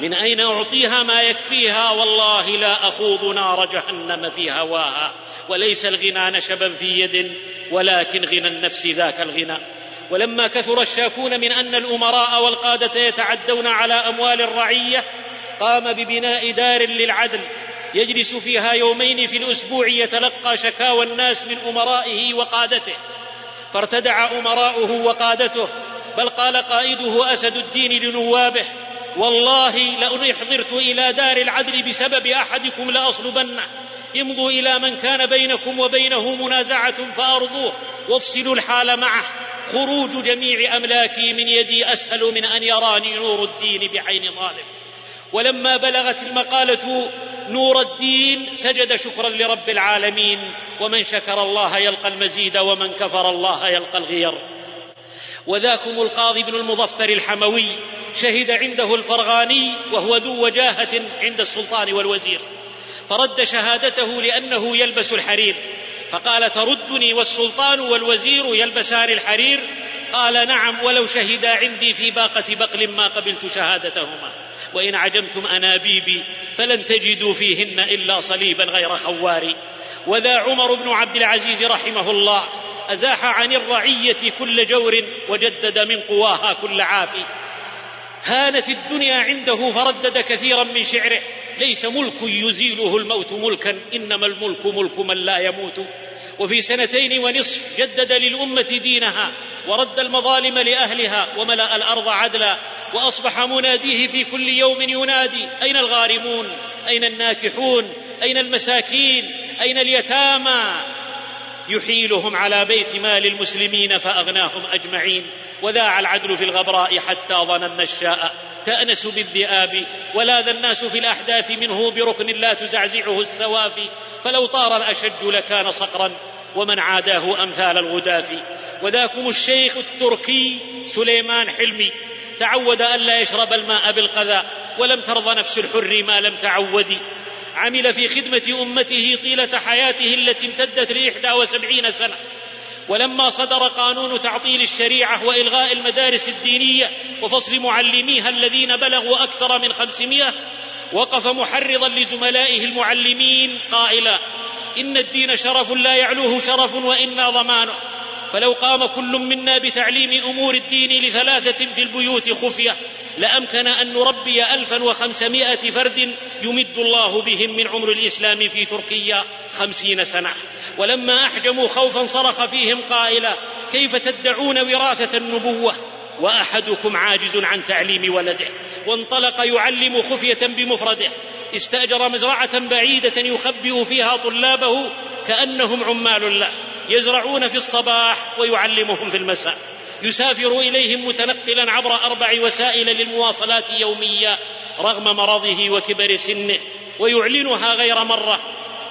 من أين أعطيها ما يكفيها؟ والله لا أخوض نار جهنم في هواها. وليس الغنى نشبا في يد ولكن غنى النفس ذاك الغنى. ولما كثر الشاكون من أن الأمراء والقادة يتعدون على أموال الرعية قام ببناء دار للعدل. يجلس فيها يومين في الأسبوع يتلقى شكاوى الناس من أمرائه وقادته. فارتدع أمراؤه وقادته بل قال قائده أسد الدين لنوابه والله لئن احضرت إلى دار العدل بسبب أحدكم لأصلبنه. امضوا إلى من كان بينكم وبينه منازعة فأرضوه. وافصلوا الحال معه. خروج جميع أملاكي من يدي أسهل من أن يراني نور الدين بعين ظالم. ولما بلغت المقالة نور الدين سجد شكرا لرب العالمين. ومن شكر الله يلقى المزيد ومن كفر الله يلقى الغير. وذاكم القاضي بن المظفر الحموي شهد عنده الفرغاني وهو ذو وجاهة عند السلطان والوزير فرد شهادته لأنه يلبس الحرير فقال تردني والسلطان والوزير يلبسان الحرير؟ قال نعم ولو شهدا عندي في باقة بقل ما قبلت شهادتهما وإن عجمتم أنابيبي فلن تجدوا فيهن إلا صليبا غير خوار وذا عمر بن عبد العزيز رحمه الله أزاح عن الرعية كل جور وجدد من قواها كل عافي. هانت الدنيا عنده فردد كثيرا من شعره. ليس ملك يزيله الموت ملكا إنما الملك ملك من لا يموت. وفي سنتين ونصف جدد للأمة دينها ورد المظالم لأهلها وملأ الأرض عدلا وأصبح مناديه في كل يوم ينادي أين الغارمون؟ أين الناكحون؟ أين المساكين؟ أين اليتامى؟ يحيلهم على بيت مال المسلمين فأغناهم أجمعين. وذاع العدل في الغبراء حتى ظننا الشاء. تأنس بالذئاب ولاذ الناس في الأحداث منه بركن لا تزعزعه السوافي. فلو طار الأشج لكان صقرا. ومن عاداه أمثال الغداف. وذاكم الشيخ التركي سليمان حلمي. تعود الا يشرب الماء بالقذى. ولم ترضى نفس الحر ما لم تعود. عمل في خدمة أمته طيلة حياته التي امتدت لإحدى وسبعين سنة. ولما صدر قانون تعطيل الشريعة وإلغاء المدارس الدينية وفصل معلميها الذين بلغوا أكثر من خمسمائة وقف محرضا لزملائه المعلمين قائلا إن الدين شرف لا يعلوه شرف وإنا ضمانه. فلو قام كل منا بتعليم أمور الدين لثلاثة في البيوت خفية لأمكن أن نربي الفا وخمسمائة فرد يمد الله بهم من عمر الإسلام في تركيا خمسين سنة. ولما أحجموا خوفا صرخ فيهم قائلا كيف تدعون وراثة النبوة؟ وأحدكم عاجز عن تعليم ولده. وانطلق يعلم خفية بمفرده. استأجر مزرعة بعيدة يخبئ فيها طلابه كأنهم عمال له. يزرعون في الصباح ويعلمهم في المساء. يسافر إليهم متنقلا عبر أربع وسائل للمواصلات يوميا رغم مرضه وكبر سنه. ويعلنها غير مرة.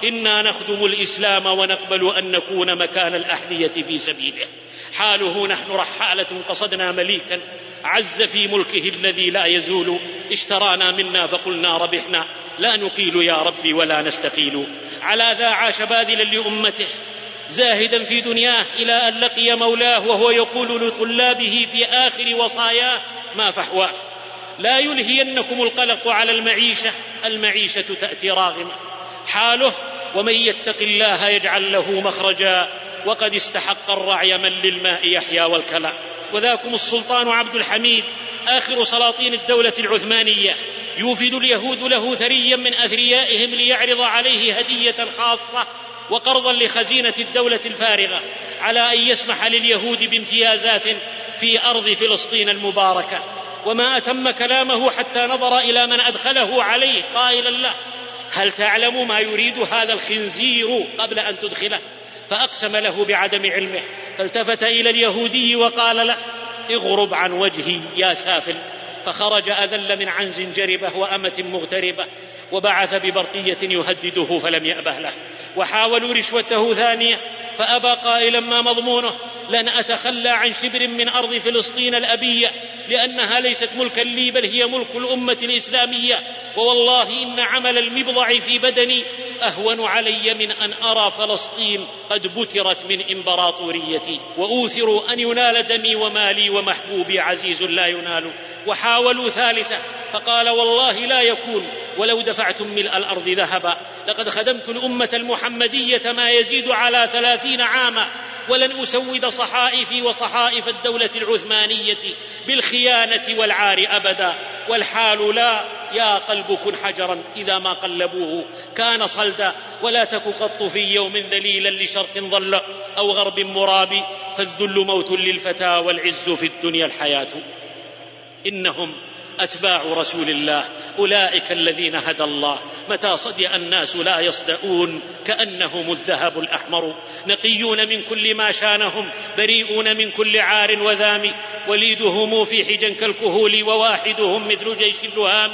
إنا نخدم الإسلام ونقبل أن نكون مكان الاحذيه في سبيله. حاله نحن رحالة قصدنا مليكا. عز في ملكه الذي لا يزول. اشترانا منا فقلنا ربحنا. لا نقيل يا ربي ولا نستقيل. على ذا عاش باذلا لأمته. زاهدا في دنياه إلى أن لقي مولاه وهو يقول لطلابه في آخر وصاياه ما فحواه لا يلهينكم القلق على المعيشة المعيشة تأتي راغمة. حاله ومن يتق الله يجعل له مخرجا وقد استحق الرعي من للماء يحيا والكلى. وذاكم السلطان عبد الحميد آخر سلاطين الدولة العثمانية. يوفد اليهود له ثريا من أثريائهم ليعرض عليه هدية خاصة. وقرضا لخزينة الدولة الفارغة على أن يسمح لليهود بامتيازات في أرض فلسطين المباركة. وما أتم كلامه حتى نظر إلى من أدخله عليه. قائلا له هل تعلم ما يريد هذا الخنزير قبل أن تدخله؟ فأقسم له بعدم علمه. فالتفت إلى اليهودي وقال له اغرب عن وجهي يا سافل. فخرج أذل من عنز جربة وأمة مغتربة وبعث ببرقية يهدده فلم يأبه له. وحاولوا رشوته ثانية فأبى قائلا ما مضمونه؟ لن أتخلى عن شبر من أرض فلسطين الأبية لأنها ليست ملكا لي بل هي ملك الأمة الإسلامية. ووالله إن عمل المبضع في بدني أهون علي من أن أرى فلسطين قد بترت من إمبراطوريتي. وأوثر أن ينال دمي ومالي ومحبوبي عزيز لا ينال. وحاولوا ثالثة فقال والله لا يكون ولو دفعتم ملء الأرض ذهبا. لقد خدمت الأمة المحمدية ما يزيد على ثلاثين عاما ولن أسود صحائفي وصحائف الدولة العثمانية بالخيانة والعار أبدا. والحال لا يا قلب كن حجرا إذا ما قلبوه. كان صلدا ولا تك قط في يوم ذليلا لشرق ظل أو غرب مراب فالذل موت للفتى والعز في الدنيا الحياة. إنهم أتباع رسول الله. أولئك الذين هدى الله. متى صدأ الناس لا يصدؤون؟ كأنهم الذهب الأحمر. نقيون من كل ما شانهم. بريئون من كل عار وذام. وليدهم في حجا كالكهول وواحدهم مثل جيش اللهام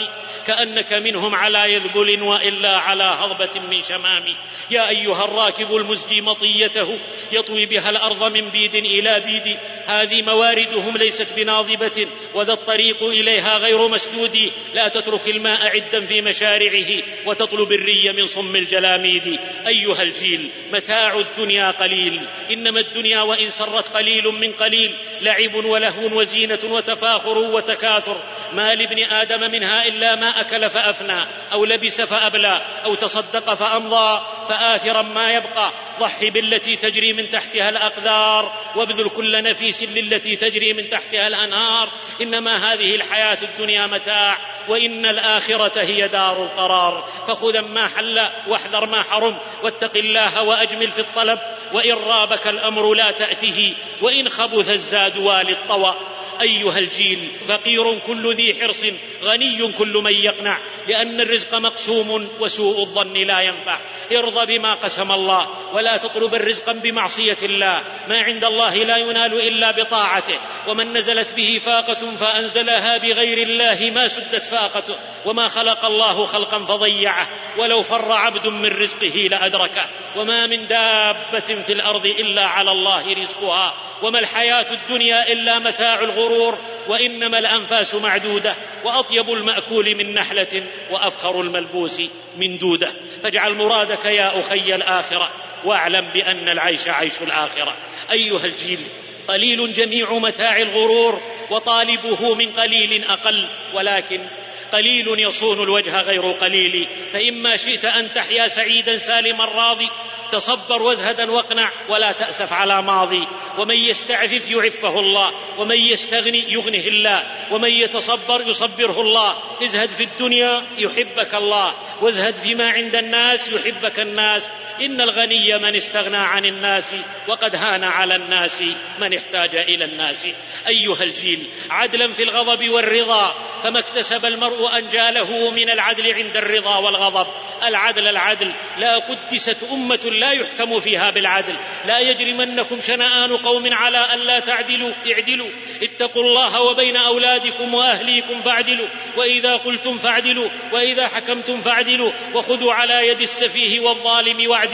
كأنك منهم على يذبل وإلا على هضبة من شمام. يا أيها الراكب المزجي مطيته. يطوي بها الأرض من بيد إلى بيد. هذه مواردهم ليست بناضبه وذا الطريق إليها غير مسدود لا تترك الماء عدا في مشارعه وتطلب الري من صم الجلاميد. أيها الجيل متاع الدنيا قليل. إنما الدنيا وإن سرت قليل من قليل. لعب ولهو وزينة وتفاخر وتكاثر. ما لابن آدم منها إلا ما أكل فأفنى أو لبس فأبلى أو تصدق فأمضى فاثرا ما يبقى. ضح بالتي تجري من تحتها الأقدار وابذل كل نفيس للتي تجري من تحتها الأنهار. إنما هذه الحياة الدنيا متاع وإن الآخرة هي دار القرار. فخذا ما حل واحذر ما حرم واتق الله وأجمل في الطلب وإن رابك الأمر لا تأته وإن خبث الزاد والي الطوى. أيها الجيل فقير كل ذي حرص غني كل من يقنع لأن الرزق مقسوم وسوء الظن لا ينفع. ارض بما قسم الله ولا تطلب الرزق بمعصية الله. ما عند الله لا ينال إلا بطاعته. ومن نزلت به فاقة فأنزلها بغير الله ما سدت فاقته وما خلق الله خلقا فضيعه. ولو فر عبد من رزقه لأدركه. وما من دابة في الأرض إلا على الله رزقها. وما الحياة الدنيا إلا متاع الغرور. وإنما الأنفاس معدودة. وأطيب المأكول من نحلة. وأفخر الملبوس من دودة. فاجعل مرادك يا أخي الآخرة. واعلم بأن العيش عيش الآخرة. أيها الجيل قليل جميع متاع الغرور وطالبه من قليل أقل ولكن قليل يصون الوجه غير قليل. فإما شئت أن تحيا سعيدا سالما راضي تصبر وازهدا واقنع ولا تأسف على ماضي. ومن يستعفف يعفه الله ومن يستغني يغنه الله. ومن يتصبر يصبره الله. ازهد في الدنيا يحبك الله وازهد فيما عند الناس يحبك الناس. إن الغني من استغنى عن الناس وقد هان على الناس من احتاج إلى الناس. أيها الجيل عدلا في الغضب والرضا فما اكتسب المرء أنجاله من العدل عند الرضا والغضب. العدل العدل. لا قدست أمة لا يحكم فيها بالعدل. لا يجرمنكم شنآن قوم على ألا تعدلوا. اعدلوا. اتقوا الله وبين أولادكم وأهليكم فاعدلوا. وإذا قلتم فاعدلوا. وإذا حكمتم فاعدلوا. وخذوا على يد السفيه والظالم واعدلوا.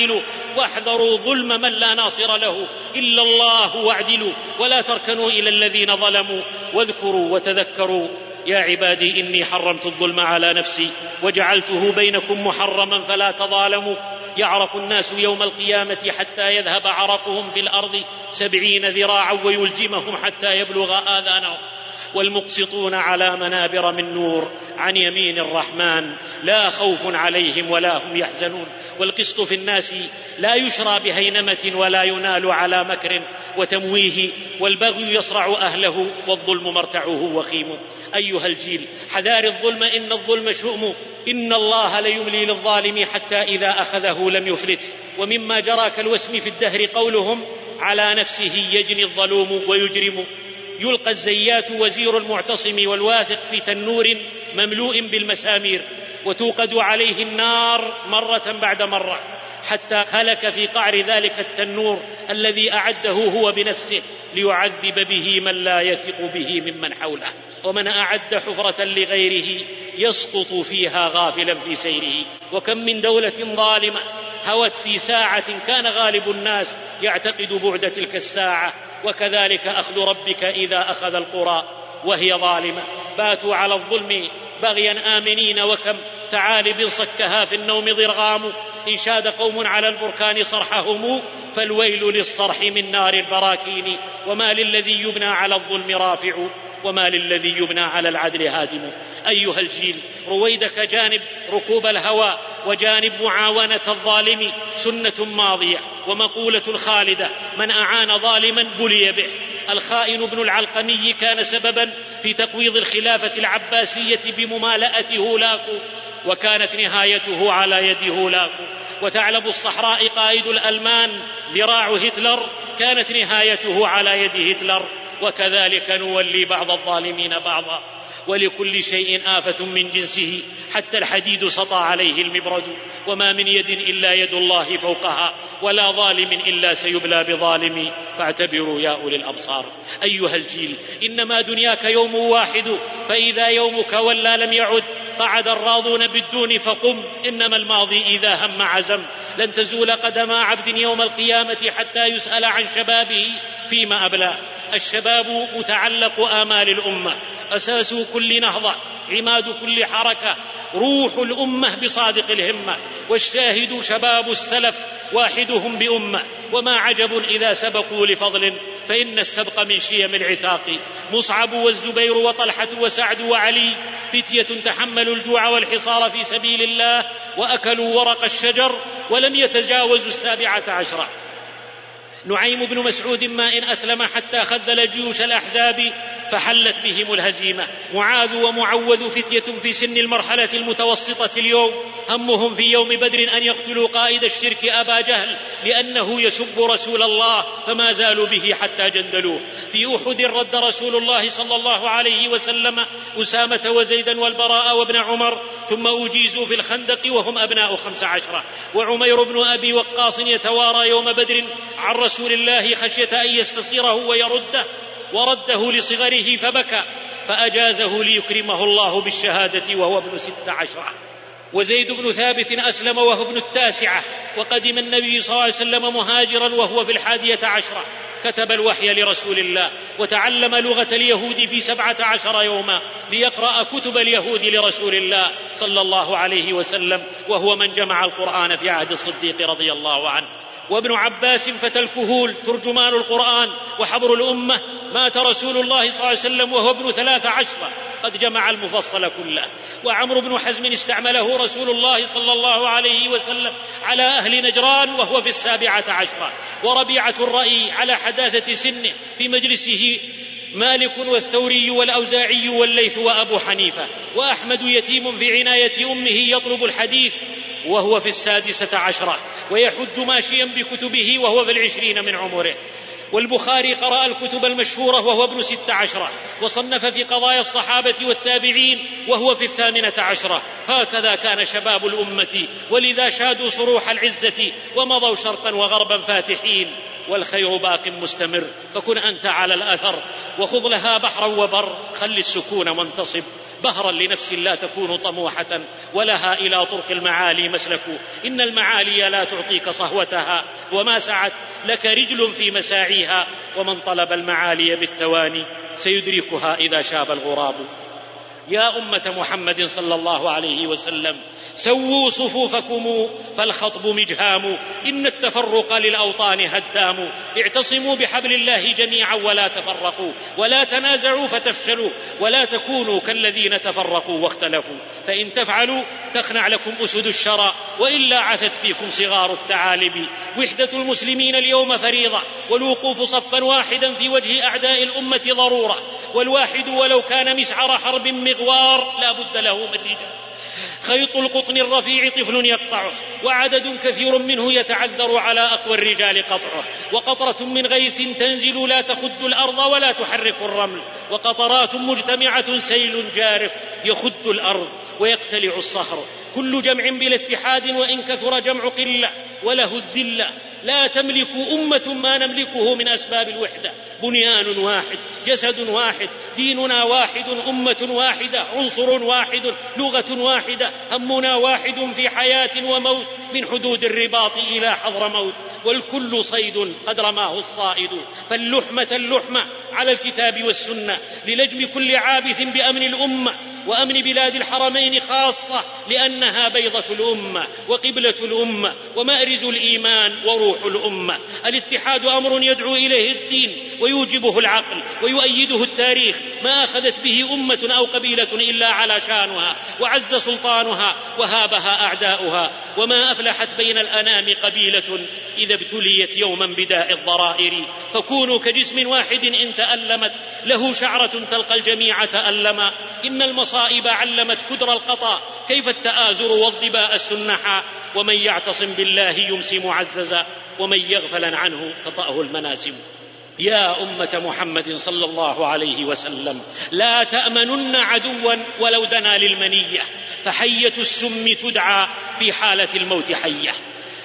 واحذروا ظلم من لا ناصر له. إلا الله واعدلوا. ولا تركنوا إلى الذين ظلموا. واذكروا وتذكروا. يا عبادي إني حرمت الظلم على نفسي. وجعلته بينكم محرما فلا تظالموا. يعرق الناس يوم القيامة حتى يذهب عرقهم في الأرض. سبعين ذراعا ويلجمهم حتى يبلغ آذانهم. والمقسطون على منابر من نور عن يمين الرحمن. لا خوف عليهم ولا هم يحزنون. والقسط في الناس لا يشرى بهينمة ولا ينال على مكر وتمويه. والبغي يصرع أهله والظلم مرتعه وخيم. أيها الجيل حذار الظلم إن الظلم شؤم. إن الله ليملي للظالم حتى إذا أخذه لم يفلته ومما جرى كالوسم في الدهر قولهم على نفسه يجني الظلوم ويجرم. يلقى الزيات وزير المعتصم والواثق في تنور مملوء بالمسامير وتوقد عليه النار مرة بعد مرة. حتى هلك في قعر ذلك التنور الذي أعده هو بنفسه ليعذب به من لا يثق به ممن حوله ومن أعد حفرة لغيره يسقط فيها غافلا في سيره. وكم من دولة ظالمة هوت في ساعة كان غالب الناس يعتقد بعد تلك الساعة وكذلك أخذ ربك إذا أخذ القرى وهي ظالمة. باتوا على الظلم بغيا آمنين وكم ثعالب صكها في النوم ضرغام ان شاد قوم على البركان صرحهم فالويل للصرح من نار البراكين وما للذي يبنى على الظلم رافع وما للذي يبنى على العدل هادم. أيها الجيل رويدك جانب ركوب الهوى وجانب معاونة الظالم سنة ماضية ومقولة خالده من أعان ظالما بلي به. الخائن ابن العلقمي كان سببا في تقويض الخلافة العباسية بممالاه هولاكو وكانت نهايته على يد هولاكو وثعلب الصحراء قائد الألمان ذراع هتلر كانت نهايته على يد هتلر. وكذلك نولي بعض الظالمين بعضا. ولكل شيء آفة من جنسه حتى الحديد سطى عليه المبرد وما من يد إلا يد الله فوقها ولا ظالم إلا سيبلى بظالم فاعتبروا يا أولي الأبصار. أيها الجيل إنما دنياك يوم واحد فإذا يومك ولى لم يعد قعد الراضون بالدون فقم. إنما الماضي إذا هم عزم. لن تزول قدم عبد يوم القيامة حتى يسأل عن شبابه فيما أبلى. الشباب متعلق آمال الأمة. أساس كل نهضة عماد كل حركة روح الأمة بصادق الهمة. والشاهد شباب السلف واحدهم بأمة. وما عجب إذا سبقوا لفضل فإن السبق من شيم العتاق. مصعب والزبير وطلحة وسعد وعلي فتية تحملوا الجوع والحصار في سبيل الله وأكلوا ورق الشجر ولم يتجاوزوا السابعة عشرة. نعيم بن مسعود ما إن أسلم حتى خذل جيوش الأحزاب فحلت بهم الهزيمة. معاذ ومعوذ فتية في سن المرحلة المتوسطة اليوم. همهم في يوم بدر أن يقتلوا قائد الشرك أبا جهل لأنه يسب رسول الله فما زالوا به حتى جندلوه. في أحد رد رسول الله صلى الله عليه وسلم أسامة وزيدا والبراء وابن عمر ثم أجيزوا في الخندق وهم أبناء خمس عشرة. وعمير بن أبي وقاص يتوارى يوم بدر عن رسول الله خشية أن يستصغره ويرده. ورده لصغره فبكى فأجازه ليكرمه الله بالشهادة وهو ابن ست عشرة. وزيد بن ثابت أسلم وهو ابن التاسعة وقدم النبي صلى الله عليه وسلم مهاجرا وهو في الحادية عشرة. كتب الوحي لرسول الله وتعلم لغة اليهود في سبعة عشر يوما ليقرأ كتب اليهود لرسول الله صلى الله عليه وسلم وهو من جمع القرآن في عهد الصديق رضي الله عنه. وابن عباس فتى الكهول ترجمان القرآن وحبر الأمة مات رسول الله صلى الله عليه وسلم وهو ابن ثلاث عشرة قد جمع المفصل كله. وعمرو بن حزم استعمله رسول الله صلى الله عليه وسلم على أهل نجران وهو في السابعة عشرة. وربيعة الرأي على حداثة سنه في مجلسه مالك والثوري والأوزاعي والليث وأبو حنيفة وأحمد يتيم في عناية أمه يطلب الحديث وهو في السادسة عشرة ويحج ماشيا بكتبه وهو في العشرين من عمره والبخاري قرأ الكتب المشهورة وهو ابن ست عشرة وصنف في قضايا الصحابة والتابعين وهو في الثامنة عشرة. هكذا كان شباب الأمة ولذا شادوا صروح العزة ومضوا شرقا وغربا فاتحين. والخير باق مستمر فكن أنت على الأثر وخذ لها بحرا وبر خل السكون منتصب. بهرا لنفس لا تكون طموحة ولها إلى طرق المعالي مسلك. إن المعالي لا تعطيك صهوتها وما سعت لك رجل في مساعيها. ومن طلب المعالي بالتواني سيدركها إذا شاب الغراب. يا أمة محمد صلى الله عليه وسلم سووا صفوفكم فالخطب مجهام. إن التفرق للأوطان هدام. اعتصموا بحبل الله جميعا ولا تفرقوا. ولا تنازعوا فتفشلوا. ولا تكونوا كالذين تفرقوا واختلفوا. فإن تفعلوا تخنع لكم أسد الشرى. وإلا عثت فيكم صغار الثعالب. وحدة المسلمين اليوم فريضة. والوقوف صفا واحدا في وجه أعداء الأمة ضرورة. والواحد ولو كان مسعر حرب مغوار لا بد له من رجال. خيط القطن الرفيع طفل يقطعه وعدد كثير منه يتعذر على أقوى الرجال قطعه. وقطرة من غيث تنزل لا تخد الأرض ولا تحرك الرمل. وقطرات مجتمعة سيل جارف يخد الأرض ويقتلع الصخر. كل جمع بلا اتحاد وإن كثر جمع قلة وله الذلة. لا تملك أمة ما نملكه من أسباب الوحدة. بنيان واحد جسد واحد ديننا واحد أمة واحدة عنصر واحد لغة واحدة همنا واحد في حياة وموت من حدود الرباط إلى حضر موت. والكل صيد قد رماه الصائد. فاللحمة اللحمة على الكتاب والسنة لنجم كل عابث بأمن الأمة. وأمن بلاد الحرمين خاصة لأنها بيضة الأمة وقبلة الأمة ومأرز الإيمان وروح الأمة. الاتحاد أمر يدعو إليه الدين ويوجبه العقل ويؤيده التاريخ. ما أخذت به أمة أو قبيلة إلا على شانها وعز سلطانها وهابها أعداؤها. وما أفلحت بين الأنام قبيلة إذا ابتليت يوما بداء الضرائر. فكونوا كجسم واحد إن تألمت له شعرة تلقى الجميع تألما. إن المصائب علمت كدر القطا. كيف التآزر والظباء السنحا؟ ومن يعتصم بالله يمس معززا. ومن يغفل عنه تطأه المناسم يا أمة محمد صلى الله عليه وسلم لا تأمنن عدوا ولو دنا للمنية. فحية السم تدعى في حالة الموت حية.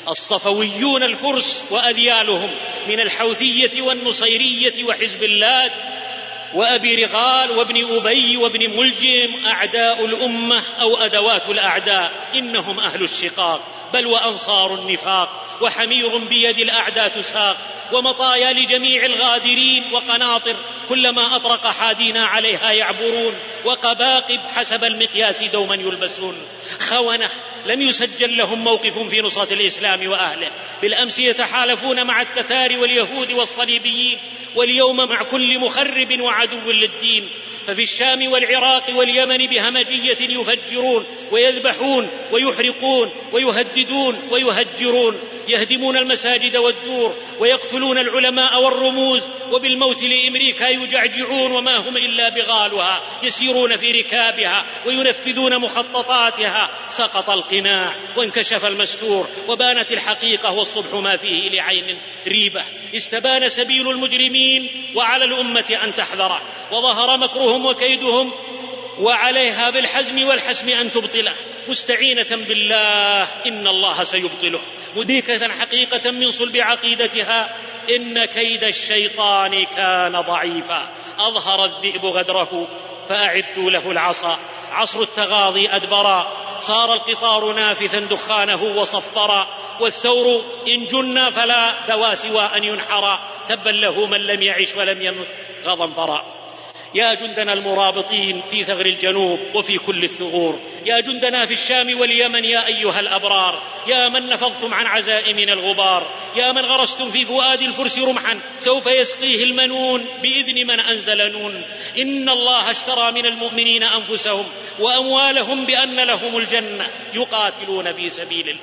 الصفويون الفرس وأذيالهم من الحوثية والنصيرية وحزب اللات وأبي رغال وابن أبي وابن ملجم أعداء الأمة أو أدوات الأعداء إنهم أهل الشقاق بل وأنصار النفاق وحمير بيد الأعداء تساق ومطايا لجميع الغادرين وقناطر كلما أطرق حادينا عليها يعبرون وقباقب حسب المقياس دوما يلبسون. خونة لم يسجل لهم موقف في نصرة الإسلام وأهله بالأمس يتحالفون مع التتار واليهود والصليبيين واليوم مع كل مخرب وعدو للدين. ففي الشام والعراق واليمن بهمجية يفجرون ويذبحون ويحرقون ويهددون ويهجرون. يهدمون المساجد والدور ويقتلون العلماء والرموز. وبالموت لإمريكا يجعجعون وما هم إلا بغالها. يسيرون في ركابها وينفذون مخططاتها. سقط القناع وانكشف المستور وبانت الحقيقة والصبح ما فيه لعين ريبة. استبان سبيل المجرمين وعلى الأمة أن تحذره وظهر مكرهم وكيدهم وعليها بالحزم والحسم أن تبطله. مستعينة بالله إن الله سيبطله. مدركه حقيقة من صلب عقيدتها إن كيد الشيطان كان ضعيفا. أظهر الذئب غدره فأعدوا له العصا. عصر التغاضي أدبرا صار القطار نافثا دخانه وصفرا والثور إن جن فلا دوا سوى أن ينحرا تبا له من لم يعش ولم يمت غضنفرا يا جندنا المرابطين في ثغر الجنوب وفي كل الثغور. يا جندنا في الشام واليمن يا أيها الأبرار. يا من نفضتم عن عزائمنا الغبار. يا من غرستم في فؤاد الفرس رمحا. سوف يسقيه المنون بإذن من أنزل نون. إن الله اشترى من المؤمنين أنفسهم وأموالهم بأن لهم الجنة يقاتلون في سبيل الله.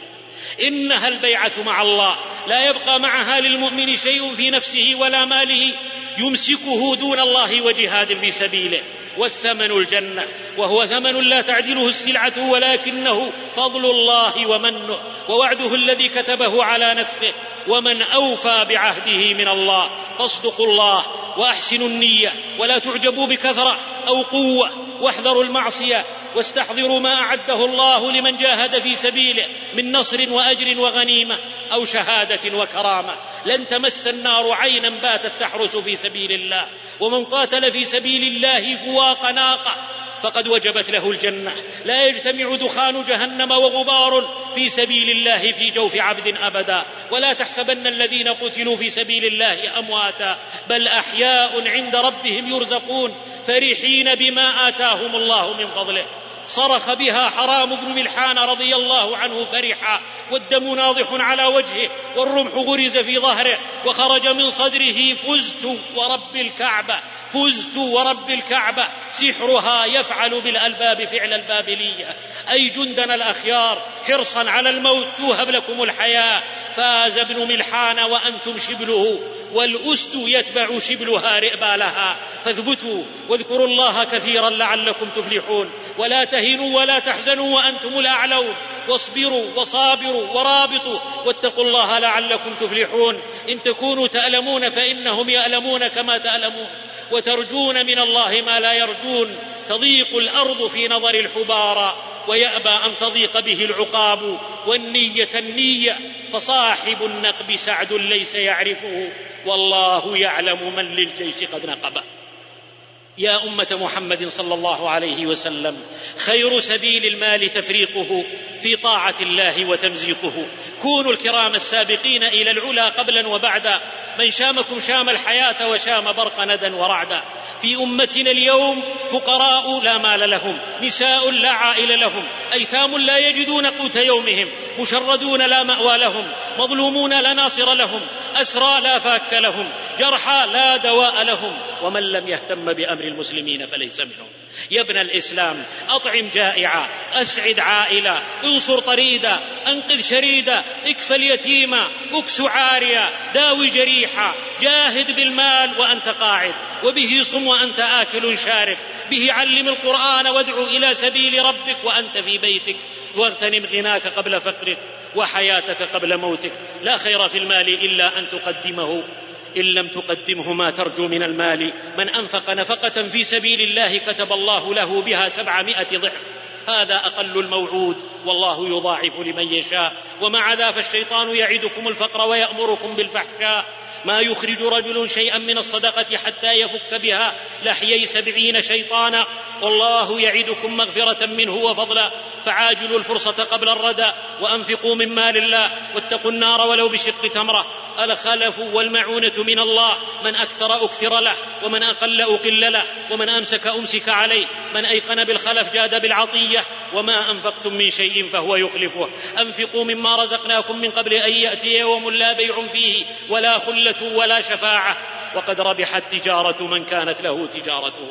إنها البيعة مع الله. لا يبقى معها للمؤمن شيء في نفسه ولا ماله يمسكه دون الله وجهاد في سبيله والثمن الجنة وهو ثمن لا تعدله السلعة ولكنه فضل الله ومنه ووعده الذي كتبه على نفسه ومن أوفى بعهده من الله. فاصدقوا الله وأحسنوا النية ولا تعجبوا بكثرة أو قوة واحذروا المعصية واستحضروا ما أعده الله لمن جاهد في سبيله من نصر وأجر وغنيمة أو شهادة وكرامة. لن تمس النار عينا باتت تحرس في سبيل الله. ومن قاتل في سبيل الله فواق ناقه فقد وجبت له الجنة. لا يجتمع دخان جهنم وغبار في سبيل الله في جوف عبد أبدا. ولا تحسبن الذين قتلوا في سبيل الله أمواتا. بل أحياء عند ربهم يرزقون فرحين بما آتاهم الله من فضله. صرخ بها حرام بن ملحان رضي الله عنه فرحا والدم ناضح على وجهه والرمح غرز في ظهره وخرج من صدره فزت ورب الكعبة فزت ورب الكعبة سحرها يفعل بالألباب فعل البابلية. أي جندنا الأخيار حرصا على الموت توهب لكم الحياة فاز ابن ملحان وأنتم شبله والأسد يتبع شبلها رئبالها فاثبتوا واذكروا الله كثيرا لعلكم تفلحون ولا تهنوا ولا تحزنوا وأنتم الأعلون. واصبروا وصابروا ورابطوا. واتقوا الله لعلكم تفلحون. إن تكونوا تألمون فإنهم يألمون كما تألمون. وترجون من الله ما لا يرجون. تضيق الأرض في نظر الحبارى. ويأبى أن تضيق به العقاب. والنية النية. فصاحب النقب سعد ليس يعرفه. والله يعلم من للجيش قد نقبه. يا أمة محمد صلى الله عليه وسلم خير سبيل المال تفريقه في طاعة الله وتمزيقه. كونوا الكرام السابقين إلى العلا قبلا وبعدا من شامكم شام الحياة وشام برق ندى ورعدا في أمتنا اليوم فقراء لا مال لهم نساء لا عائل لهم أيتام لا يجدون قوت يومهم مشردون لا مأوى لهم مظلومون لا ناصر لهم أسرى لا فاك لهم جرحى لا دواء لهم ومن لم يهتم بأمر المسلمين فليس منهم يا ابن الإسلام أطعم جائعا أسعد عائلا انصر طريدا أنقذ شريدا اكفى اليتيما إكس عاريا داوي جريحا جاهد بالمال وأنت قاعد وبه صم وأنت آكل شارب به علم القرآن وادع إلى سبيل ربك وأنت في بيتك واغتنم غناك قبل فقرك وحياتك قبل موتك لا خير في المال إلا أن تقدمه. إن لم تقدمه ما ترجو من المال. من أنفق نفقة في سبيل الله كتب الله له بها سبعمائة ضعف. هذا أقل الموعود. والله يضاعف لمن يشاء. ومع ذا فالشيطان يعدكم الفقر ويأمركم بالفحشاء. ما يخرج رجل شيئا من الصدقة حتى يفك بها. لحيي سبعين شيطانا. والله يعدكم مغفرة منه وفضلا. فعاجلوا الفرصة قبل الردى وأنفقوا من مال الله واتقوا النار ولو بشق تمرة. الخلف والمعونة من الله. من أكثر أكثر له. ومن أقل أقل له. ومن أمسك أمسك عليه. من أيقن بالخلف جاد بالعطية. وما أنفقتم من شيء فهو يخلفه. أنفقوا مما رزقناكم من قبل أن يأتي يوم لا بيع فيه ولا ولا شفاعة وقد ربحت تجارة من كانت له تجارته.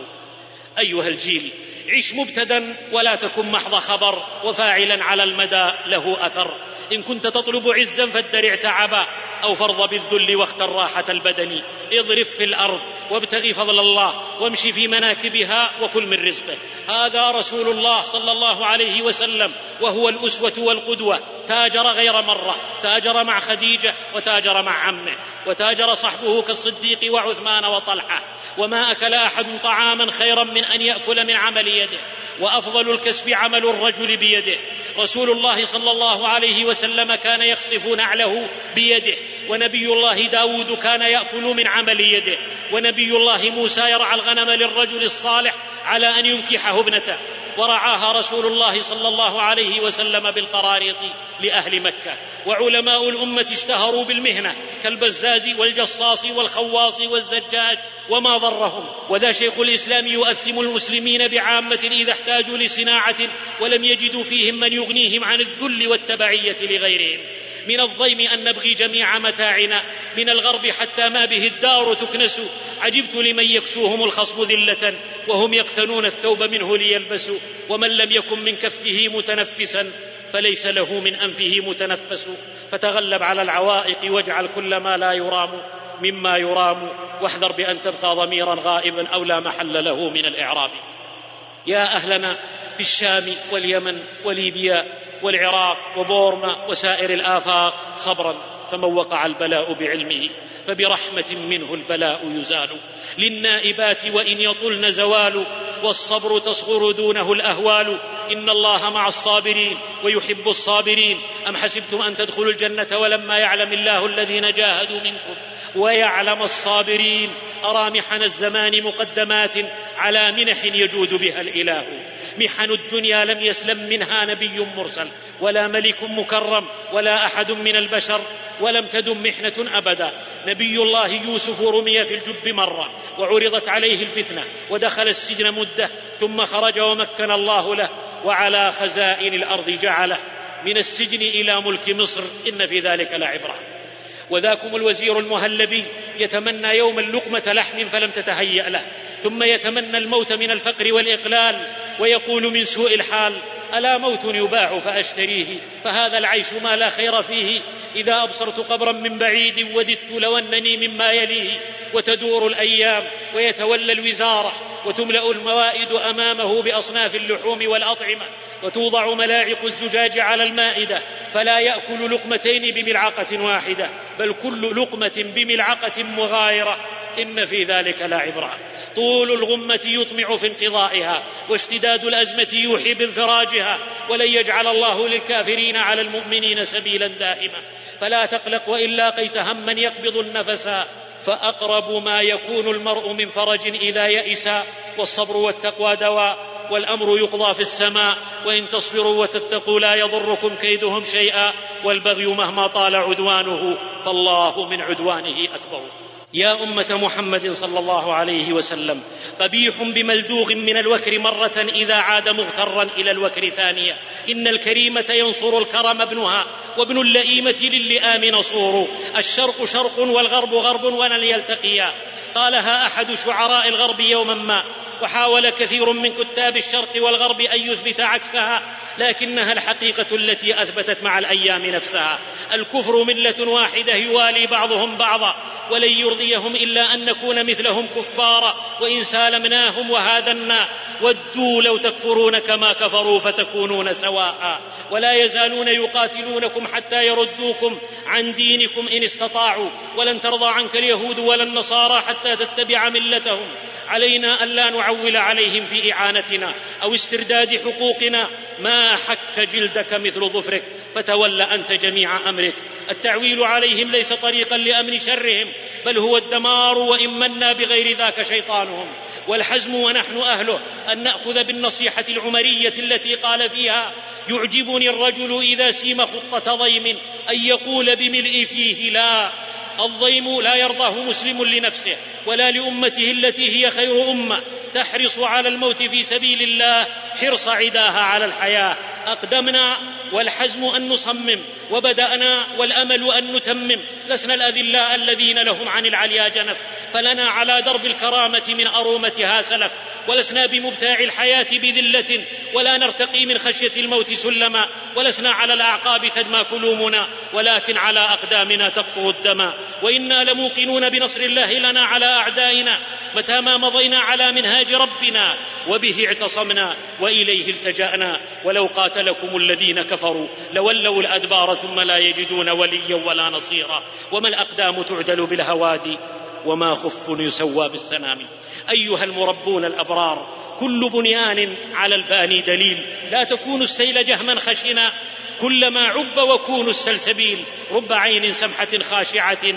أيها الجيل عش مبتدا ولا تكن محض خبر وفاعلا على المدى له أثر. إن كنت تطلب عزا فادرع تعبا أو فرض بالذل واختر راحة البدن. اضرب في الأرض وابتغ فضل الله وامش في مناكبها وكل من رزقه. هذا رسول الله صلى الله عليه وسلم وهو الأسوة والقدوة. تاجر غير مرة تاجر مع خديجة وتاجر مع عمه وتاجر صحبه كالصديق وعثمان وطلحة. وما أكل أحد طعاما خيرا من أن يأكل من عمل يده. وأفضل الكسب عمل الرجل بيده. رسول الله صلى الله عليه وسلم كان يخصف نعله بيده. ونبي الله داود كان يأكل من عمل يده. ونبي الله موسى يرعى الغنم للرجل الصالح على أن ينكحه ابنته. ورعاها رسول الله صلى الله عليه وسلم بالقراريط لأهل مكة. وعلماء الأمة اشتهروا بالمهنة كالبزاز والجصاص والخواص والزجاج وما ضرهم. وذا شيخ الإسلام يؤثم المسلمين بعامة إذا احتاجوا لصناعة ولم يجدوا فيهم من يغنيهم عن الذل والتبعية لغيرهم. من الضيم أن نبغي جميع متاعنا من الغرب حتى ما به الدار تكنس. عجبت لمن يكسوهم الخصب ذلة وهم يقتنون الثوب منه ليلبسوا. ومن لم يكن من كفه متنفسا فليس له من أنفه متنفس. فتغلب على العوائق واجعل كل ما لا يرام مما يرام. واحذر بأن تبقى ضميرا غائبا أو لا محل له من الإعراب. يا أهلنا في الشام واليمن وليبيا والعراق وبورما وسائر الآفاق صبرا. فمن وقع البلاء بعلمه فبرحمة منه البلاء يزال. للنائبات وإن يطلن زوال والصبر تصغر دونه الأهوال. إن الله مع الصابرين ويحب الصابرين. أم حسبتم أن تدخلوا الجنة ولما يعلم الله الذين جاهدوا منكم ويعلم الصابرين؟ أرى محن الزمان مقدمات على منح يجود بها الإله. محن الدنيا لم يسلم منها نبي مرسل ولا ملك مكرم ولا أحد من البشر. ولم تدم محنة أبدا. نبي الله يوسف رمي في الجب مرة وعرضت عليه الفتنة ودخل السجن مدة ثم خرج ومكن الله له وعلى خزائن الأرض جعله. من السجن إلى ملك مصر إن في ذلك لعبرة. وذاكم الوزير المهلبي يتمنى يوم اللقمة لحم فلم تتهيأ له. ثم يتمنى الموت من الفقر والإقلال ويقول من سوء الحال ألا موت يباع فأشتريه؟ فهذا العيش ما لا خير فيه. إذا أبصرت قبرا من بعيد وددت لو أنني مما يليه. وتدور الأيام ويتولى الوزارة وتملأ الموائد أمامه بأصناف اللحوم والأطعمة وتوضع ملاعق الزجاج على المائدة فلا يأكل لقمتين بملعقة واحدة بل كل لقمة بملعقة مغايرة. إن في ذلك لعبرة طول الغمة يطمع في انقضائها واشتداد الأزمة يوحي بانفراجها ولن يجعل الله للكافرين على المؤمنين سبيلا دائما. فلا تقلق وإن لاقيت هما يقبض النفس فأقرب ما يكون المرء من فرج إذا يئس والصبر والتقوى دواء والأمر يقضى في السماء وإن تصبروا وتتقوا لا يضركم كيدهم شيئا والبغي مهما طال عدوانه فالله من عدوانه أكبر. يا أمة محمد صلى الله عليه وسلم قبيح بملدوغ من الوكر مرة إذا عاد مغترا إلى الوكر ثانية. إن الكريمة ينصر الكرم ابنها وابن اللئيمة للئام نصور. الشرق شرق والغرب غرب ولن يلتقيا. قالها أحد شعراء الغرب يوما ما وحاول كثير من كتاب الشرق والغرب أن يثبت عكسها لكنها الحقيقة التي أثبتت مع الأيام نفسها. الكفر ملة واحدة يوالي بعضهم بعضا ولن يرضيهم إلا أن نكون مثلهم كفارا وإن سالمناهم وهادنا. ودوا لو تكفرون كما كفروا فتكونون سواء. ولا يزالون يقاتلونكم حتى يردوكم عن دينكم إن استطاعوا ولن ترضى عنك اليهود ولا النصارى حتى تتبع ملتهم. علينا ألا نعول عليهم في إعانتنا أو استرداد حقوقنا. ما حك جلدك مثل ظفرك. فتول أنت جميع أمرك. التعويل عليهم ليس طريقا لأمن شرهم. بل هو الدمار وإن منا بغير ذاك شيطانهم. والحزم ونحن أهله أن نأخذ بالنصيحة العمرية التي قال فيها يعجبني الرجل إذا سيم خطة ضيم أن يقول بملء فيه لا. الضيم لا يرضاه مسلم لنفسه ولا لأمته التي هي خير أمة. تحرص على الموت في سبيل الله حرص عداها على الحياة. أقدمنا والحزم أن نصمم. وبدأنا والأمل أن نتمم. لسنا الأذلاء الذين لهم عن العليا جنف. فلنا على درب الكرامة من أرومتها سلف. ولسنا بمبتاع الحياة بذلة. ولا نرتقي من خشية الموت سلما. ولسنا على الأعقاب تدمى كلومنا. ولكن على أقدامنا تقطر الدم وإنا لموقنون بنصر الله لنا على أعدائنا. متى ما مضينا على منهاج ربنا. وبه اعتصمنا. وإليه التجأنا. ولو قاتلكم الذين كفروا. لولوا الأدبار ثم لا يجدون وليا ولا نصيرا. وما الأقدام تعدل بالهوادي وما خف يسوى بالسنام أيها المربون الأبرار كل بنيان على الباني دليل. لا تكونوا السيل جهما خشنا. كلما عب وكونوا السلسبيل. رب عين سمحة خاشعة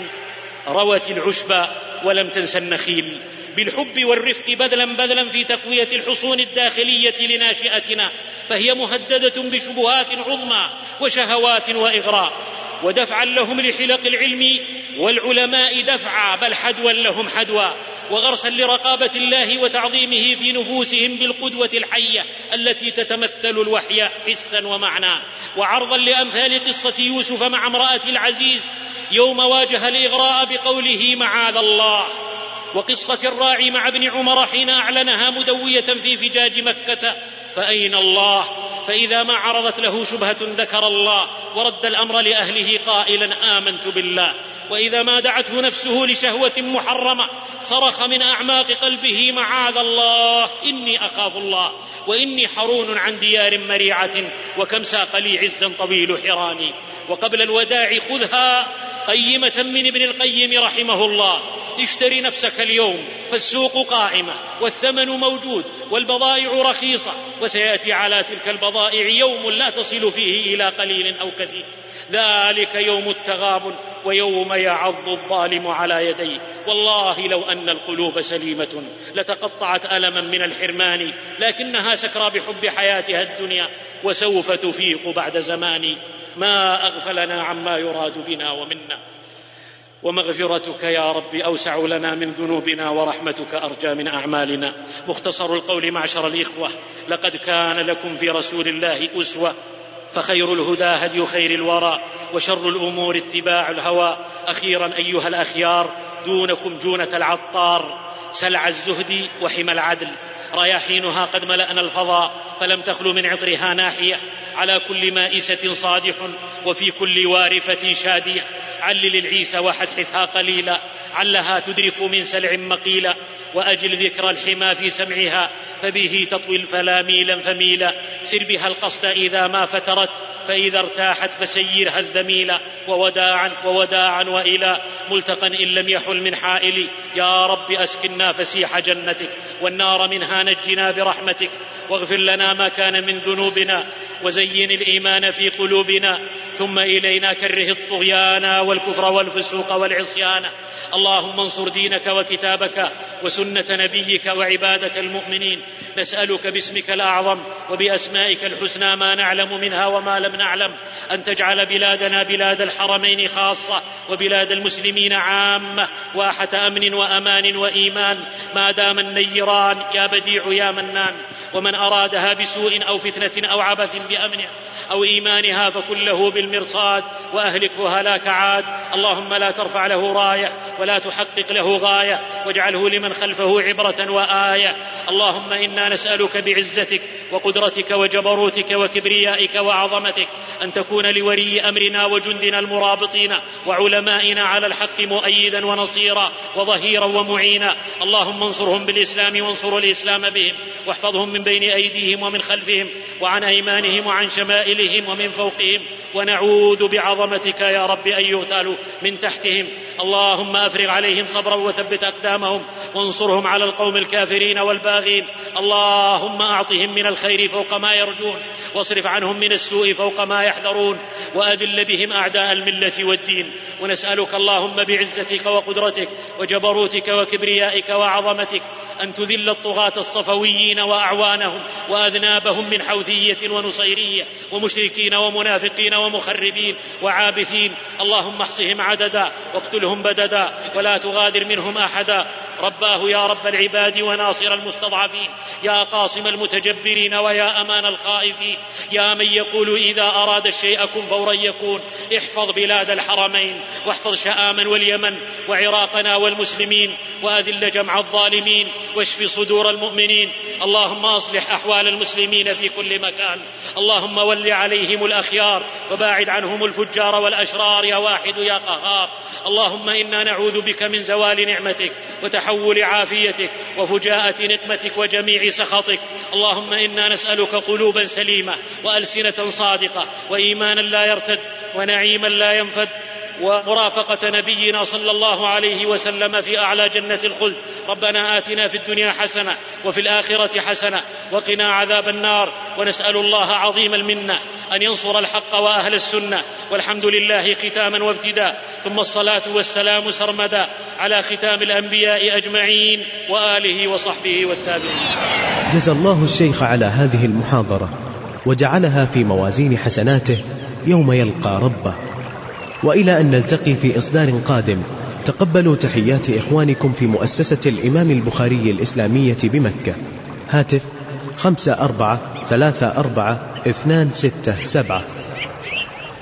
روت العشب ولم تنس النخيل. بالحب والرفق بذلا بذلا في تقوية الحصون الداخلية لناشئتنا. فهي مهددة بشبهات عظمى وشهوات وإغراء. ودفعا لهم لحلق العلم والعلماء دفعا بل حدوا لهم حدوا. وغرسا لرقابة الله وتعظيمه في نفوسهم بالقدوة الحية التي تتمثل الوحي حسا ومعنى وعرضا لأمثال قصة يوسف مع امرأة العزيز يوم واجه الاغراء بقوله معاذ الله. وقصة الراعي مع ابن عمر حين أعلنها مدوية في فجاج مكة فأين الله؟ فإذا ما عرضت له شبهة ذكر الله ورد الأمر لأهله قائلا آمنت بالله. وإذا ما دعته نفسه لشهوة محرمة صرخ من أعماق قلبه معاذ الله إني أخاف الله. وإني حرون عن ديار مريعة وكم ساق لي عزا طويل حراني. وقبل الوداع خذها قيمة من ابن القيم رحمه الله. اشتري نفسك اليوم فالسوق قائمة والثمن موجود والبضائع رخيصة وسيأتي على تلك البضائع يوم لا تصل فيه إلى قليل أو كثير. ذلك يوم التغابن ويوم يعض الظالم على يديه. والله لو أن القلوب سليمة لتقطعت ألما من الحرمان لكنها سكرى بحب حياتها الدنيا وسوف تفيق بعد زمان. ما أغفلنا عما يراد بنا ومنا. ومغفرتك يا رب أوسع لنا من ذنوبنا ورحمتك أرجى من أعمالنا. مختصر القول معشر الإخوة لقد كان لكم في رسول الله أسوة فخير الهدى هدي خير الورى وشر الأمور اتباع الهوى. أخيرا أيها الأخيار دونكم جونة العطار سلع الزهد وحمى العدل. رياحينها قد ملأنا الفضاء فلم تخل من عطرها ناحية. على كل مائسة صادح وفي كل وارفة شادية. علل العيس وحثحثها قليلا علها تدرك من سلع مقيلا. وأجل ذكر الحمى في سمعها فبه تطوي الفلا ميلا فميلا سر بها القصد إذا ما فترت فإذا ارتاحت فسيرها الذميلا ووداعا ووداعا وإلى ملتقى إن لم يحل من حائل. يا رب أسكنا فسيح جنتك والنار منها نجنا برحمتك. واغفر لنا ما كان من ذنوبنا وزين الإيمان في قلوبنا. ثم إلينا كره الطغيان والكفر والفسوق والعصيان. اللهم انصر دينك وكتابك وسنة نبيك وعبادك المؤمنين. نسألك باسمك الأعظم وبأسمائك الحسنى ما نعلم منها وما لم نعلم. أن تجعل بلادنا بلاد الحرمين خاصة وبلاد المسلمين عامة واحه أمن وأمان وإيمان. ما دام النيران يا بديع يا منان. ومن أرادها بسوء أو فتنة أو عبث بامنها أو إيمانها فكن له بالمرصاد. وأهلكه هلاك عاد. اللهم لا ترفع له راية. ولا تحقق له غاية واجعله لمن خلفه عبرة وآية. اللهم إنا نسألك بعزتك وقدرتك وجبروتك وكبريائك وعظمتك أن تكون لولي أمرنا وجندنا المرابطين وعلمائنا على الحق مؤيدا ونصيرا وظهيرا ومعينا. اللهم انصرهم بالإسلام وانصر الإسلام بهم واحفظهم من بين أيديهم ومن خلفهم وعن أيمانهم وعن شمائلهم ومن فوقهم ونعوذ بعظمتك يا رب أن يغتالوا من تحتهم. اللهم افرغ عليهم صبرا وثبت أقدامهم وانصرهم على القوم الكافرين والباغين. اللهم أعطهم من الخير فوق ما يرجون واصرف عنهم من السوء فوق ما يحذرون وأذل بهم أعداء الملة والدين. ونسألك اللهم بعزتك وقدرتك وجبروتك وكبريائك وعظمتك أن تذل الطغاة الصفويين وأعوانهم وأذنابهم من حوثية ونصيرية ومشركين ومنافقين ومخربين وعابثين. اللهم احصهم عددا واقتلهم بددا. ولا تغادر منهم أحدا. رباه يا رب العباد وناصر المستضعفين يا قاصم المتجبرين ويا أمان الخائفين يا من يقول إذا أراد الشيء كن فورا يكون احفظ بلاد الحرمين واحفظ شآما واليمن وعراقنا والمسلمين وأذل جمع الظالمين واشف صدور المؤمنين اللهم أصلح أحوال المسلمين في كل مكان اللهم ول عليهم الأخيار وباعد عنهم الفجار والأشرار يا واحد يا قهار اللهم إنا نعوذ بك من زوال نعمتك وتحول عافيتك وفجاءة نقمتك وجميع سخطك. اللهم إنا نسألك قلوبا سليمة وألسنة صادقة وإيمانا لا يرتد ونعيما لا ينفد ومرافقة نبينا صلى الله عليه وسلم في أعلى جنة الخلد. ربنا آتنا في الدنيا حسنة وفي الآخرة حسنة وقنا عذاب النار ونسأل الله عظيم المنة أن ينصر الحق وأهل السنة. والحمد لله ختاما وابتداء ثم الصلاة والسلام سرمدا على ختام الأنبياء أجمعين وآله وصحبه والتابعين. جزى الله الشيخ على هذه المحاضرة وجعلها في موازين حسناته يوم يلقى ربه. وإلى أن نلتقي في إصدار قادم. تقبلوا تحيات إخوانكم في مؤسسة الإمام البخاري الإسلامية بمكة. هاتف خمسة أربعة ثلاثة أربعة اثنان ستة سبعة.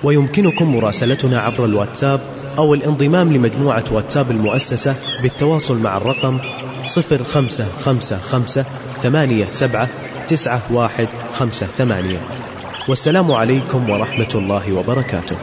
ويمكنكم مراسلتنا عبر الواتساب أو الانضمام لمجموعة واتساب المؤسسة بالتواصل مع الرقم صفر خمسة خمسة خمسة ثمانية سبعة تسعة واحد خمسة ثمانية. والسلام عليكم ورحمة الله وبركاته.